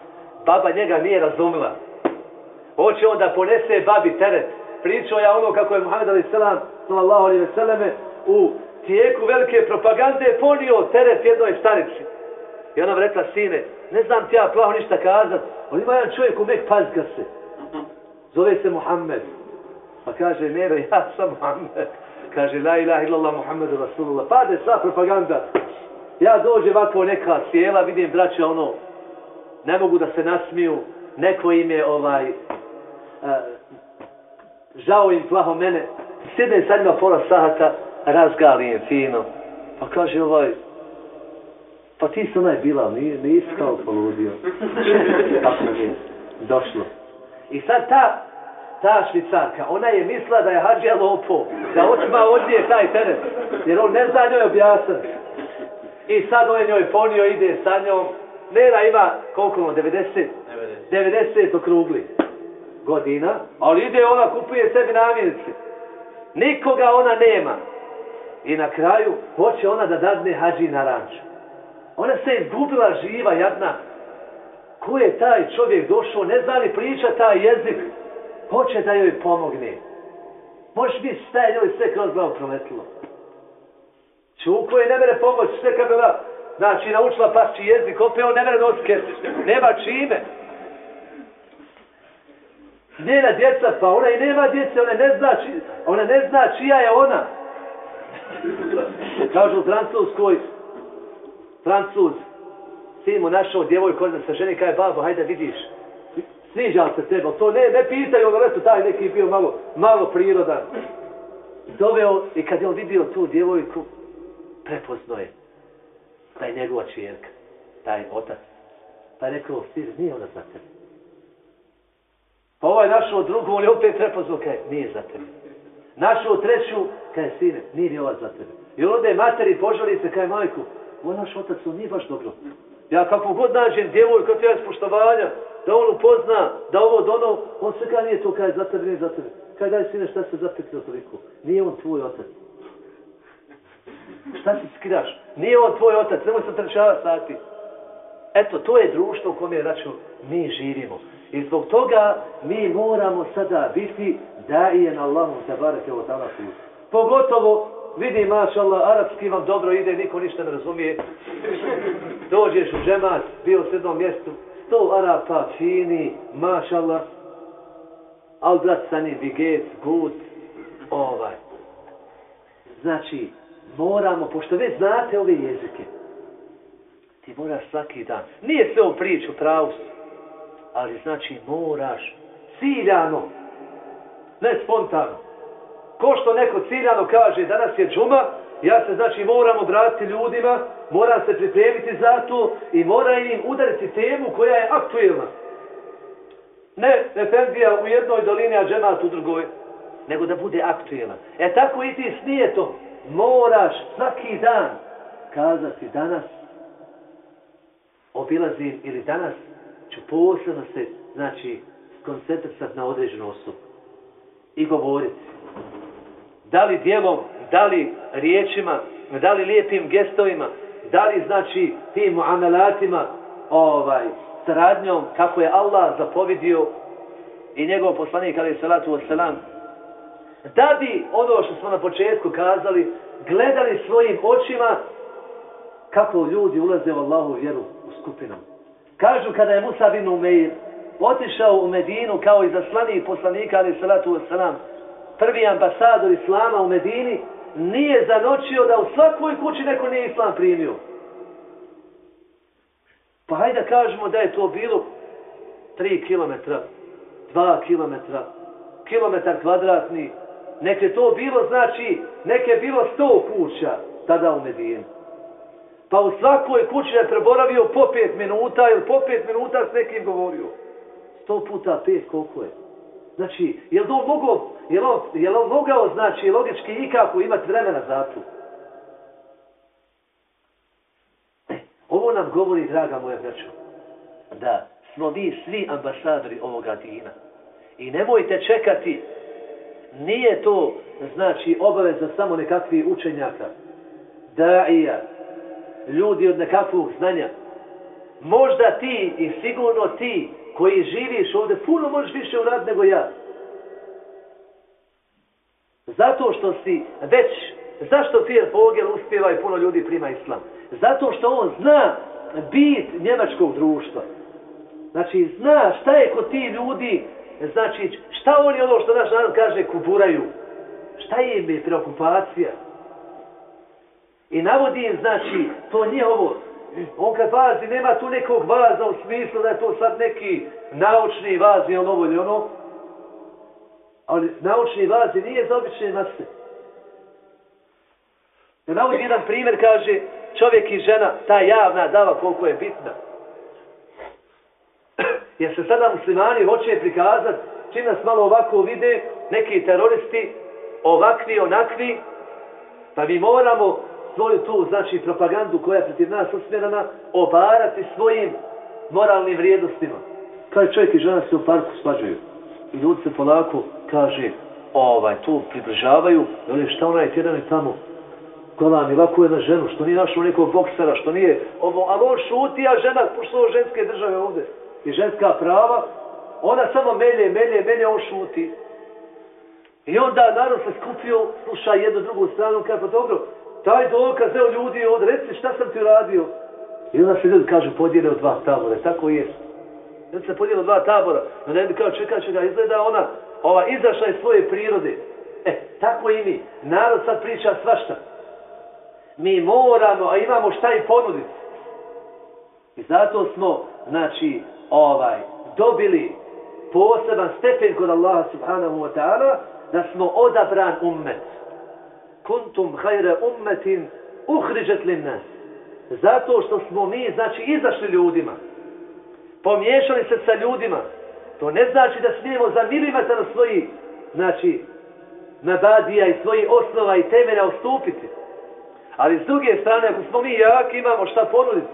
Speaker 6: baba njega nije razumila. Hoće on da ponese babi teret. Pričao ja ono kako je Muhammed Ali Selam, sallallahu alaihi veseleme, u tijeku velike propagande ponio teret jednoj starici. I ona rekla, sine, ne znam ti ja plaho ništa kazat, ali ima jedan čovjek u Mek Pazga se. Zove se Muhammed. Pa kaže, ne, ja sam Muhammed. Kaže, la ilaha illallah Muhammedu Rasulullah. Pade sva propaganda. Ja dođem ovako neka sjela, vidim braća ono, ne mogu da se nasmiju, neko im je ovaj, uh, žao im plaho mene, sjede sa njima pola sata, razgali im fino, pa kaže ovaj, pa ti si onaj bila, nije, nisi kao poludio. Tako je došlo. I sad ta ta švicarka, ona je mislila da je hađija lopo, da očima od nje taj teret, jer on ne zna njoj objasniti. I sad on je njoj ponio, ide sa njom, Nera ima, koliko ono, 90? 90, 90 okrugli godina, ali ide ona, kupuje sebi namjenici. Nikoga ona nema. I na kraju, hoće ona da dadne hađi na ranč. Ona se izgubila živa, jadna. Ko je taj čovjek došao, ne zna li priča taj jezik, hoće da joj pomogne. Možeš biti šta je njoj sve kroz glavu proletilo. Čuko je ne mere pomoć, sve kad bila, znači, naučila pašći jezik, opet on ne mere noske, nema čime. Njena djeca, pa ona i nema djece, ona ne zna, či, ona ne zna čija je ona. Kažu u Francuskoj, Francuz, sin mu našao djevojku, se ženi, kaže, babo, hajde vidiš, sviđa se tebe, to ne, ne pitaju, ono reto, taj neki bio malo, malo prirodan. Doveo i kad je on vidio tu djevojku, prepoznao je da je njegova čerka, taj otac. Pa je rekao, sin, nije ona za tebe. Pa ovaj našao drugu, on je opet prepoznao, kaj, nije za tebe. Našao treću, kaj, sine, nije ni ova za tebe. I onda je materi požali se, kaj, majku, ovo naš otac, on nije baš dobro. Ja kako god nađem djevojku, iz poštovanja, da on upozna, da ovo dono, on sve kaj nije to, kaj, za tebe, nije za tebe. Kaj daj, sine, šta se zapekrio toliko? Nije on tvoj otac. Šta ti skridaš? Nije on tvoj otac, nemoj se trčavati sati. Eto, to je društvo u kojem je, znači, mi živimo. I zbog toga mi moramo sada biti daije na Allahu te barake o ta'ala Pogotovo, vidi, maša Allah, arapski vam dobro ide, niko ništa ne razumije. Dođeš u džemat, bio u jednom mjestu, sto arapa, fini, maša Allah, al brat sa njim, biget, gut, ovaj. Znači, moramo, pošto već znate ove jezike, ti moraš svaki dan, nije sve u priču, pravu ali znači moraš ciljano, ne spontano. Ko što neko ciljano kaže, danas je džuma, ja se znači moram obratiti ljudima, moram se pripremiti za to i mora im udariti temu koja je aktuelna. Ne Efendija u jednoj dolini, a džemat u drugoj, nego da bude aktuelna. E tako i ti to. Moraš svaki dan kazati danas obilazim ili danas ću posebno se, znači, skoncentrisati na određenu osobu i govoriti. Da li djelom, da li riječima, da li lijepim gestovima, da li, znači, tim amelatima, ovaj, saradnjom, kako je Allah zapovidio i njegov poslanik, ali salatu wasalam, da bi ono što smo na početku kazali, gledali svojim očima kako ljudi ulaze u Allahu vjeru u skupinom. Kažu kada je Musa bin Umeir otišao u Medinu kao i zaslani poslanika, ali salatu wasalam, prvi ambasador Islama u Medini, nije zanočio da u svakoj kući neko nije Islam primio. Pa hajde kažemo da je to bilo 3 km, 2 km, kilometar kvadratni, neke to bilo, znači, neke bilo 100 kuća tada u Medini. Pa u svakoj kući je preboravio po pet minuta ili po pet minuta s nekim govorio. Sto puta pet koliko je. Znači, je li on mogao, je on, je on mogao, znači, logički ikako imati vremena za to? E, ovo nam govori, draga moja braćo, da smo vi svi ambasadori ovoga dina. I nemojte čekati, nije to, znači, obaveza samo nekakvih učenjaka, daija, ljudi od nekakvog znanja. Možda ti i sigurno ti koji živiš ovdje puno možeš više urad nego ja. Zato što si već, zašto Pierre Vogel uspjeva i puno ljudi prima islam? Zato što on zna bit njemačkog društva. Znači, zna šta je kod ti ljudi, znači, šta oni ono što naš narod kaže kuburaju? Šta je im je preokupacija? I navodi im, znači, to nije ovo. On kad vazi, nema tu nekog vaza u smislu da je to sad neki naučni vazi, ili ovo ili ono. Ali naučni vazi nije za obične mase. Da navodi jedan primjer, kaže, čovjek i žena, ta javna dava koliko je bitna. Jer se sada muslimani hoće prikazati, čim nas malo ovako vide, neki teroristi, ovakvi, onakvi, pa mi moramo svoju tu, znači, propagandu koja je protiv nas usmjerena, obarati svojim moralnim vrijednostima. Kaj čovjek i žena se u parku svađaju. I ljudi se polako, kaže, ovaj, tu približavaju, i oni šta onaj tjedan je tamo, Kola mi lako je na ženu, što nije našao nekog boksera, što nije ovo, ali on šuti, a žena, pošto ovo ženske države ovde, i ženska prava, ona samo melje, melje, melje, on šuti. I onda narod se skupio, sluša jednu drugu stranu, kaže, pa dobro, taj dokaz, evo ljudi ovdje, reci šta sam ti radio. I onda se ljudi kažu, podijele u dva tabora, tako je. Ljudi se podijele dva tabora, no ne bi kao čekaj, čekaj, izgleda ona, ova izašla iz svoje prirode. E, tako i mi. Narod sad priča svašta. Mi moramo, a imamo šta i ponuditi. I zato smo, znači, ovaj, dobili poseban stepen kod Allaha subhanahu wa ta'ala, da smo odabran ummet. Kuntum hajre ummetin uhriđet li nas. Zato što smo mi, znači, izašli ljudima. Pomiješali se sa ljudima. To ne znači da smijemo za milimetar svoji, znači, nabadija i svoji osnova i temelja ustupiti. Ali s druge strane, ako smo mi jaki, imamo šta ponuditi.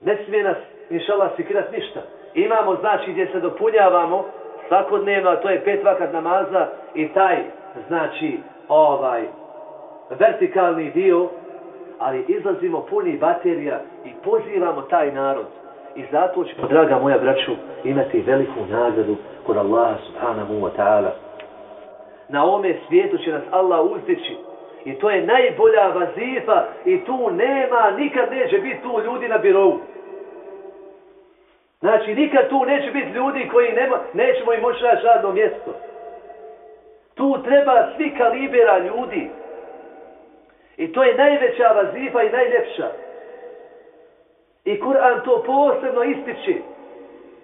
Speaker 6: Ne smije nas, inša Allah, sikirat ništa. Imamo, znači, gdje se dopunjavamo svakodnevno, a to je pet vakat namaza i taj, znači, ovaj, vertikalni dio, ali izlazimo puni baterija i pozivamo taj narod. I zato ćemo, draga moja braću, imati veliku nagradu kod Allaha subhanahu wa ta'ala. Na ome svijetu će nas Allah uzdići. I to je najbolja vazifa i tu nema, nikad neće biti tu ljudi na birovu. Znači, nikad tu neće biti ljudi koji nema, nećemo im moći naći radno mjesto. Tu treba svi kalibera ljudi. I to je najveća vazifa i najljepša. I Kur'an to posebno ističe.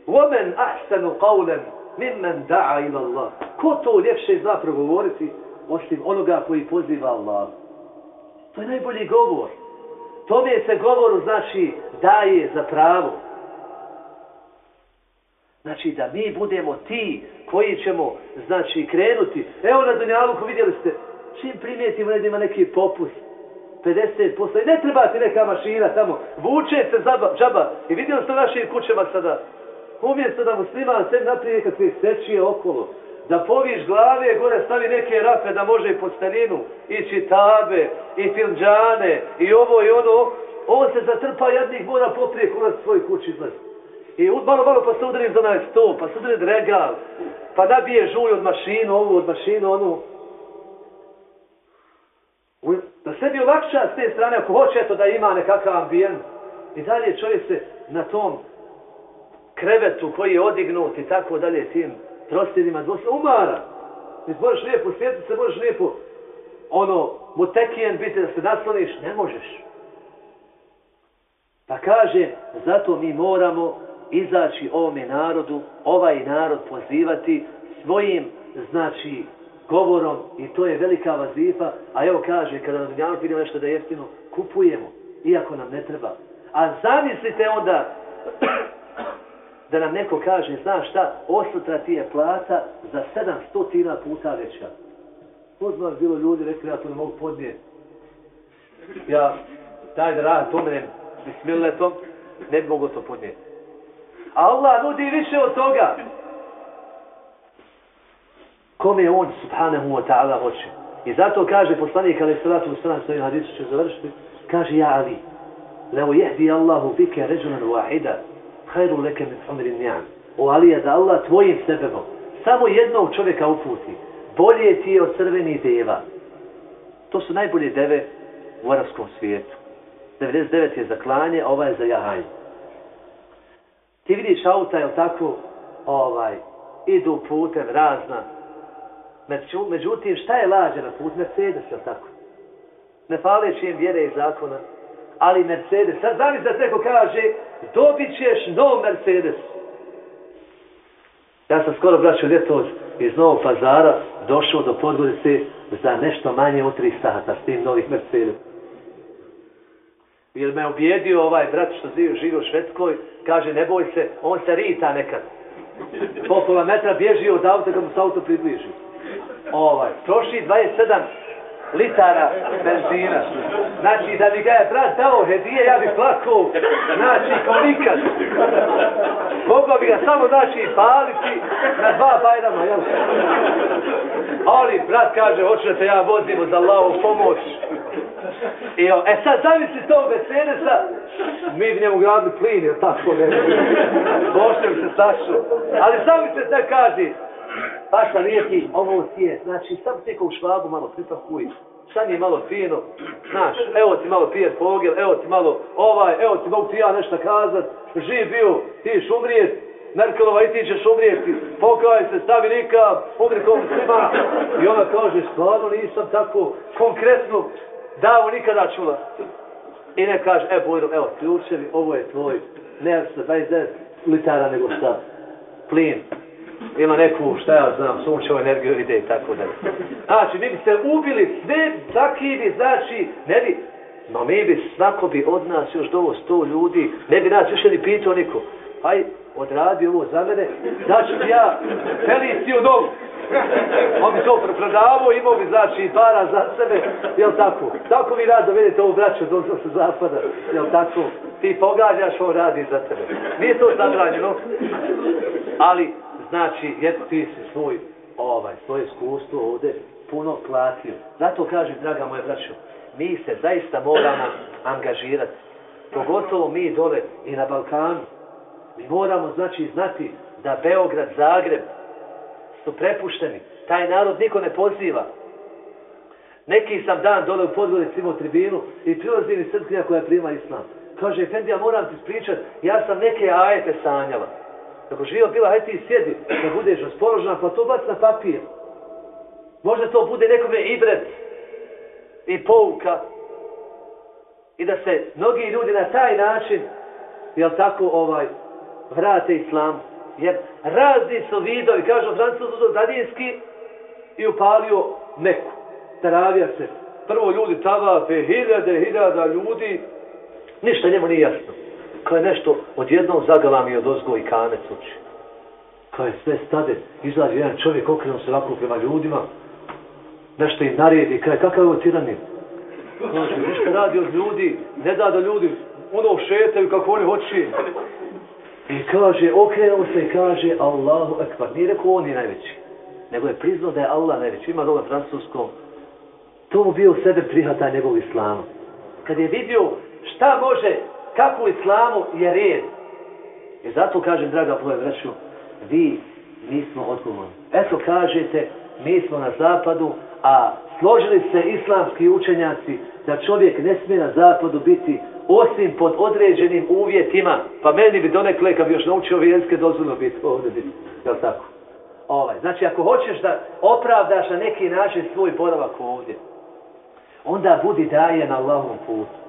Speaker 6: women ahsanu qawlan mimman da'a ila Allah. Ko to ljepše zna progovoriti osim onoga koji poziva Allah. To je najbolji govor. Tome se govoru znači daje za pravo. Znači da mi budemo ti koji ćemo znači krenuti. Evo na Dunjaluku vidjeli ste, čim primijetimo da ima neki popust, 50%, i ne treba ti neka mašina tamo, vuče se zaba, džaba. I vidjeli ste u našim kućama sada, umjesto da musliman sve naprije kakve sečije okolo, da poviš glave, gore stavi neke rape da može i pod starinu, i čitabe, i filđane, i ovo i ono, on se zatrpa jednih mora poprije kulac svoj kući izlazi. I malo, malo pa se udari za onaj sto, pa se udari regal, pa nabije žulj od mašinu, ovu od mašinu, onu. Da sebi olakša s te strane, ako hoće to da ima nekakav ambijent. I dalje čovjek se na tom krevetu koji je odignut i tako dalje tim prostirima dvosta umara. Ti možeš lijepo sjetiti se, možeš lijepo ono, mutekijen biti da se nasloniš, ne možeš. Pa kaže, zato mi moramo izaći ovome narodu, ovaj narod pozivati svojim, znači, govorom i to je velika vazifa, a evo kaže, kada na dunjavu vidimo nešto da je jeftino, kupujemo, iako nam ne treba. A zamislite onda da nam neko kaže, znaš šta, osutra ti je plata za 700 puta veća. Je bilo ljudi, rekli, ja to ne mogu podnijeti. Ja, daj da radim, pomenem, bismilletom, ne bi mogu to podnijeti. Allah nudi više od toga. Kome on, subhanahu wa ta'ala, hoće. I zato kaže poslanik, ali salatu u stranu, svojim hadisu će završiti, kaže, ja Ali, leo jehdi Allahu bike ređunan wahida, hajru leke min humrin ni'am. O Alija, da Allah tvojim sebebom samo jednog čovjeka uputi, bolje ti je od crvenih deva. To su najbolje deve u arabskom svijetu. 99 je za klanje, ova je za jahanje. Ti vidiš auta, jel tako, ovaj, idu putem razna. Među, međutim, šta je lađe na put? Mercedes, jel tako? Ne faleći im vjere i zakona. Ali Mercedes, sad znam da neko kaže, dobit ćeš nov Mercedes. Ja sam skoro braću ljetos iz Novog pazara došao do Podgorice za nešto manje od tri sata s tim novih Mercedes. Jer me objedio ovaj brat što živi u Švedskoj, kaže ne boj se, on se rita nekad. Po pola metra bježi od auta kad mu se auto približi. Ovaj, troši 27 litara benzina. Znači, da bi ga je brat dao hedije, ja bi plakao, znači, kao nikad. Mogao bi ga samo, znači, paliti na dva bajdama, jel? Ali brat kaže, hoću da te ja vozim za Allahovu pomoć. I e sad zamisli tog Mercedesa, mi bi njemu gradili plin, jer tako ne. Boštem se Sašu. Ali zamisli te kaže, Paša nije ti, ovo je, znači sam ti u švabu malo pripakuj, sad je malo fino, znaš, evo ti malo pijer pogel, evo ti malo ovaj, evo ti mogu ti ja nešto kazat, živ bio, ti šumrijet, Merkelova i ti ćeš umrijeti, pokaj se, stavi nikab, umri kao muslima. I ona kaže, stvarno nisam tako konkretno dao nikada čula. I ne kaže, e Bojro, evo, ključevi, ovo je tvoj, ne sa 29 litara, nego sa plin. Ima neku, šta ja znam, sunčevu energiju ide i tako dalje. Znači, mi bi se ubili sve, bi, znači, ne bi, ma mi bi, svako bi od nas još dovo sto ljudi, ne bi nas više ni pitao niko. Aj, odradi ovo za mene, znači ja Feliciju domu. On bi to prodavao, imao bi znači para za sebe, jel tako? Tako vi rado vidite ovo braćo do sa zapada, jel tako? Ti pogađaš, on radi za tebe. Nije to zabranjeno, ali znači, jer ti si svoj, ovaj, svoje iskustvo ovdje puno platio. Zato kažem, draga moja braćo, mi se zaista moramo angažirati. Pogotovo mi dole i na Balkanu. Mi moramo znači znati da Beograd, Zagreb su prepušteni. Taj narod niko ne poziva. Neki sam dan dole u Podgorici imao tribinu i prilazi mi srpkinja koja prima islam. Kaže, Efendi, ja moram ti spričat, ja sam neke ajete sanjala. Ako živa bila, hajde ti sjedi, da budeš raspoložena, pa to bac na papir. Možda to bude nekome ibret i pouka. I da se mnogi ljudi na taj način, jel tako, ovaj, vrate islam. Jer razni su vidovi, kažu francuzu zadinski i upalio Meku. Taravija se. Prvo ljudi tavafe, hiljade, hiljada ljudi. Ništa njemu nije jasno. Je nešto odjednom zagalami od ozgo i kanec uči. Je sve stade, izađe jedan čovjek, okrenuo se ovako prema ljudima, nešto im naredi, je kakav je ovo tiranin? Kaže, ništa radi od ljudi, ne da da ljudi ono šetaju kako oni hoće. I kaže, okrenuo se i kaže Allahu ekbar. Nije rekao on je najveći. Nego je priznao da je Allah najveći. Ima dole francuskom. To mu bio sebe prihata njegov islamu. Kad je vidio šta može, kako u islamu je red. I zato kažem, draga moja braću, vi nismo odgovorni. Eto kažete, mi smo na zapadu, a složili se islamski učenjaci da čovjek ne smije na zapadu biti osim pod određenim uvjetima. Pa meni bi donekle, kad bi još naučio vijenske dozvoljno biti ovdje biti. Jel tako? Ovaj. Znači, ako hoćeš da opravdaš na neki način svoj boravak ovdje, onda budi daje na Allahovom putu.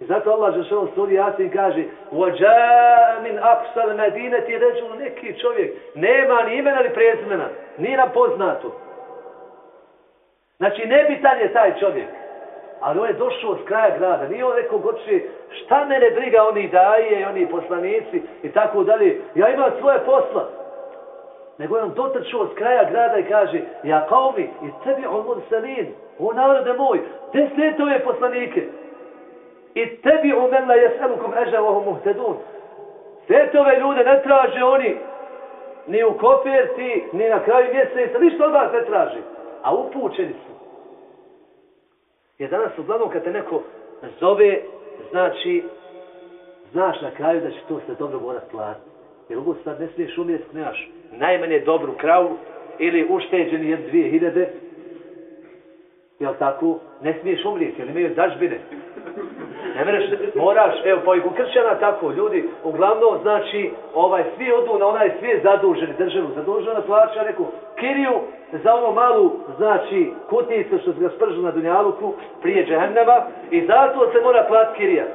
Speaker 6: I zato Allah za što suri Yasin kaže وَجَاءَ مِنْ أَقْسَلْ مَدِينَةِ رَجُلُ Neki čovjek nema ni imena ni prezimena. Nije nam poznato. Znači, nebitan je taj čovjek. Ali on je došao s kraja grada. Nije on rekao goće, šta mene briga oni daje, oni poslanici i tako dalje. Ja imam svoje posla. Nego je on dotrčao s kraja grada i kaže, ja kao mi, i tebi on mursalin, o narode moj, te svetove poslanike. I tebi umela jeselukom ežavohu muhtedun. Svetove ljude ne traže oni ni u koferti, ni na kraju mjeseca, ništa od vas ne traži. A upućeni su. Jer danas uglavnom kad te neko zove, znači, znaš na kraju da će to se dobro morat platiti. Jer ovo sad ne smiješ umjeti, nemaš najmanje dobru kravu ili ušteđeni jed dvije hiljade, jel tako, ne smiješ umrijeti, jer imaju dažbine. Ne mereš, moraš, evo, pa i kršćana tako, ljudi, uglavnom, znači, ovaj, svi odu na onaj svijet zaduženi državu, zadužena plaća neku kiriju za ono malu, znači, kutnicu što se ga spržu na Dunjaluku, prije džehennema, i zato se mora plat kirija.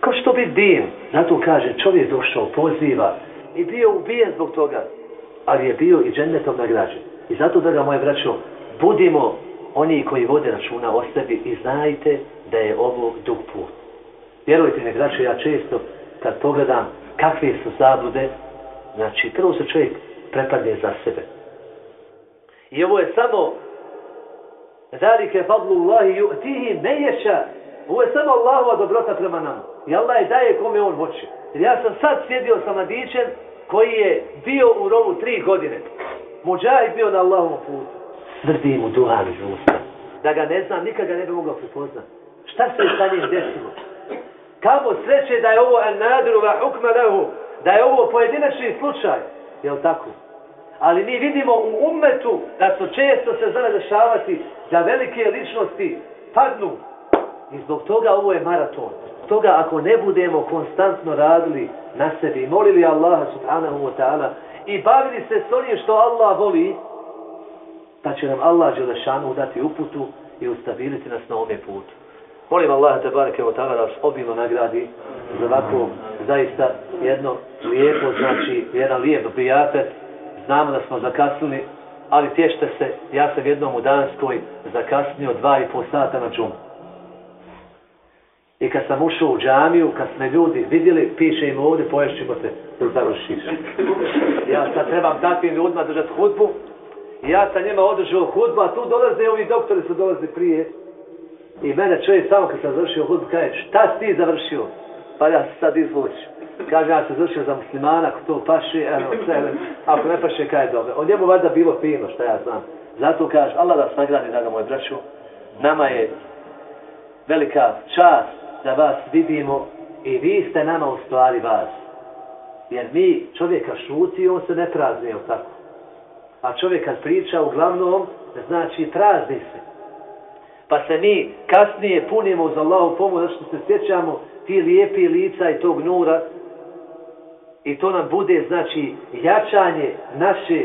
Speaker 6: Ko što bi din? Zato kaže, čovjek došao, poziva, i bio ubijen zbog toga, ali je bio i džennetom nagrađen. I zato, draga moje braćo, budimo oni koji vode računa o sebi i znajte da je ovo dug put. Vjerujte mi, braćo, ja često kad pogledam kakve su zablude, znači prvo se čovjek prepadne za sebe. I ovo je samo Zalike fadlu Allahi ju'tihi meješa. Ovo je samo Allahova dobrota prema nama. I Allah je daje kome on hoće. Jer ja sam sad sjedio sa mladićem koji je bio u rovu tri godine. Muđahid bio na Allahovom putu. smrdi mu duhan iz usta. Da ga ne znam, nikad ga ne bi mogao prepoznat. Šta se sa njim desilo? Kamo sreće da je ovo an nadru va hukma lehu, da je ovo pojedinačni slučaj. Jel tako? Ali mi vidimo u ummetu da su često se zna dešavati da velike ličnosti padnu. I zbog toga ovo je maraton. Toga ako ne budemo konstantno radili na sebi molili Allaha subhanahu wa ta'ala i bavili se s onim što Allah voli, pa će nam Allah Đelešanu dati uputu i ustabiliti nas na ovome putu. Molim Allah te bareke wa ta'ala da vas nagradi za ovako zaista jedno lijepo, znači jedan lijep prijatelj. Znamo da smo zakasnili, ali tješte se, ja sam jednom u Danskoj zakasnio dva i pol sata na džumu. I kad sam ušao u džamiju, kad smo ljudi vidjeli, piše im ovdje, poješćemo te završiš. Ja sad trebam takvim ljudima držati hudbu. Ja sam njima održao hudbu, a tu dolaze ovi doktori su dolaze prije. I mene čovjek samo kad sam završio hudbu, kaže, šta si ti završio? Pa ja se sad izvući. Kaže, ja sam završio za muslimana, ako to paše, eno, sve, ako ne paše, kaj je dobro. O njemu valjda bilo fino, šta ja znam. Zato kaže, Allah da vas nagradi, draga moje braću, nama je velika čast da vas vidimo i vi ste nama u stvari vas. Jer mi čovjeka šuti, on se ne prazni, tako? A čovjek kad priča uglavnom, znači prazni se. Pa se mi kasnije punimo uz Allahu pomoć, zato što se sjećamo ti lijepi lica i tog nura. I to nam bude, znači, jačanje naše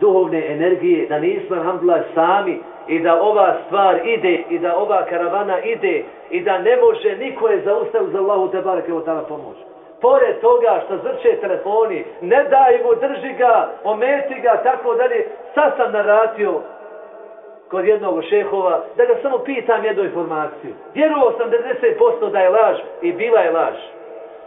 Speaker 6: duhovne energije, da nismo, alhamdulillah, sami i da ova stvar ide i da ova karavana ide i da ne može niko je zaustaviti za Allahu te barake od tada pomoć. Pored toga što zrče telefoni, ne daj mu, drži ga, ometi ga, tako dalje, sad sam naratio kod jednog šehova, da ga samo pitam jednu informaciju. Vjeruo sam 90% da je laž i bila je laž.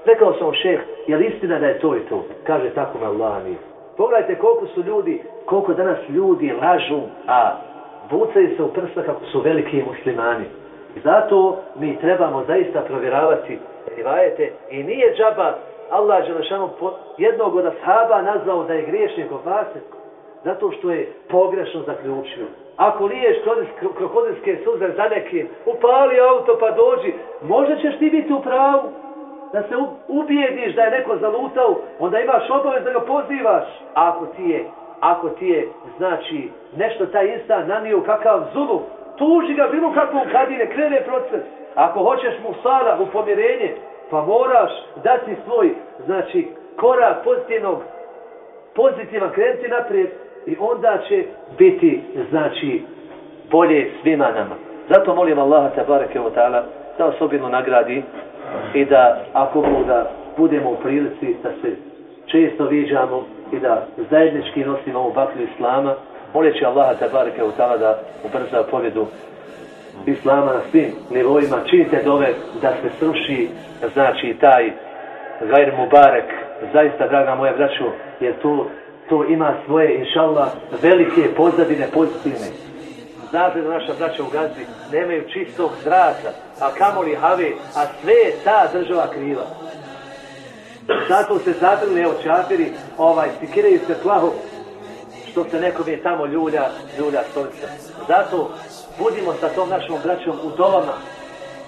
Speaker 6: Rekao sam šeh, je li istina da je to i to? Kaže, tako me Allah nije. Pogledajte koliko su ljudi, koliko danas ljudi lažu, a bucaju se u prsa kako su veliki muslimani. Zato mi trebamo zaista provjeravati rivajete i nije džaba Allah Želešanu jednog od ashaba nazvao da je griješnik opasen zato što je pogrešno zaključio. Ako liješ krokodilske suze za nekim, upali auto pa dođi, možda ćeš ti biti u pravu da se ubijediš da je neko zalutao, onda imaš obavez da ga pozivaš. Ako ti je, ako ti je, znači, nešto taj instan nanio kakav zulum, tuži ga bilo kakvom kadine, krene proces. Ako hoćeš mu sada u pomirenje, pa moraš dati svoj, znači, korak pozitivnog, pozitivan krenuti naprijed i onda će biti, znači, bolje svima nama. Zato molim Allaha tabareke wa ta'ala da osobinu nagradi i da ako da budemo u prilici da se često viđamo i da zajednički nosimo ovu baklju Islama, moleći Allaha tabareke wa ta'ala da ubrza pobjedu Islama na svim nivoima, činite dove da se sruši, znači taj Gajr Mubarek, zaista draga moja braću, jer to, to ima svoje, inša Allah, velike pozadine pozitivne. Znate da naša braća u Gazi nemaju čistog zraka, a kamoli have, a sve je ta država kriva. Zato se zatrli, evo čafiri, ovaj, stikiraju se plaho, što se nekom je tamo ljulja, ljulja stolica. Zato budimo sa tom našom braćom u dovama.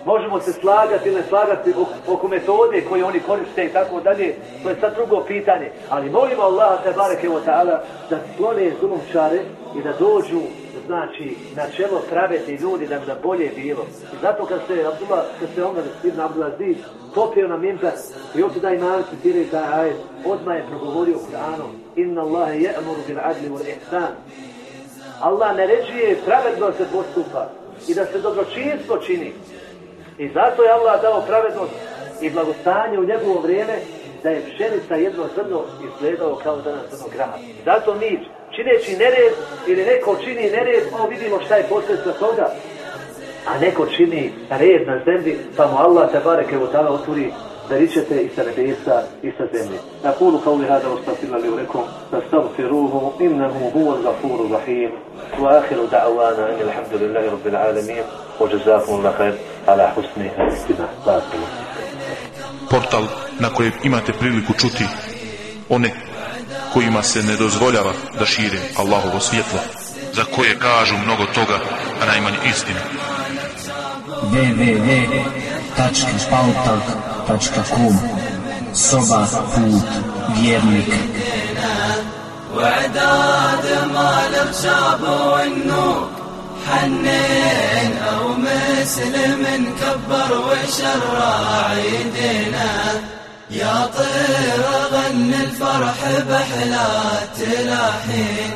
Speaker 6: Možemo se slagati ili slagati oko metode koje oni koriste i tako dalje. To je sad drugo pitanje. Ali molimo Allah te bareke ta'ala da sklone zulumčare i da dođu znači na čelo praveti ljudi da bi da bolje bilo. I zato kad se Abdullah, kad se Omer Ibn Abdullah Zid popio na mimbar i opet da imam citiraju taj odmah je progovorio Kur'anom Inna Allahe je'muru bil adli wal ihsan Allah naređuje pravedno se postupa i da se dobročinstvo čini. I zato je Allah dao pravednost i blagostanje u njegovo vrijeme da je pšenica jedno zrno izgledao kao danas zrno grad. Zato mi čineći nered ili neko čini nered, pa vidimo šta je posljedica toga. A neko čini red na zemlji, pa mu Allah te bareke u otvori beričete i sa nebesa i sa zemlje. Na kulu kao li hada ostafila li urekom, da stavfiruhu, innahu huwa gafuru rahim, wa ahiru da'wana, in alhamdulillahi rabbil alamin, wa jazakum Allah khair, ala husni istina.
Speaker 1: Portal na kojem imate priliku čuti one kojima se ne dozvoljava da šire Allahovo svjetlo za koje kažu mnogo toga, a najmanje istine.
Speaker 7: www.pautalk.com Soba put vjernika
Speaker 4: وعداد مال الرشاب والنور حنين أو مسلم كبر وشرع يدينا يا طير غن الفرح بحلا تلاحين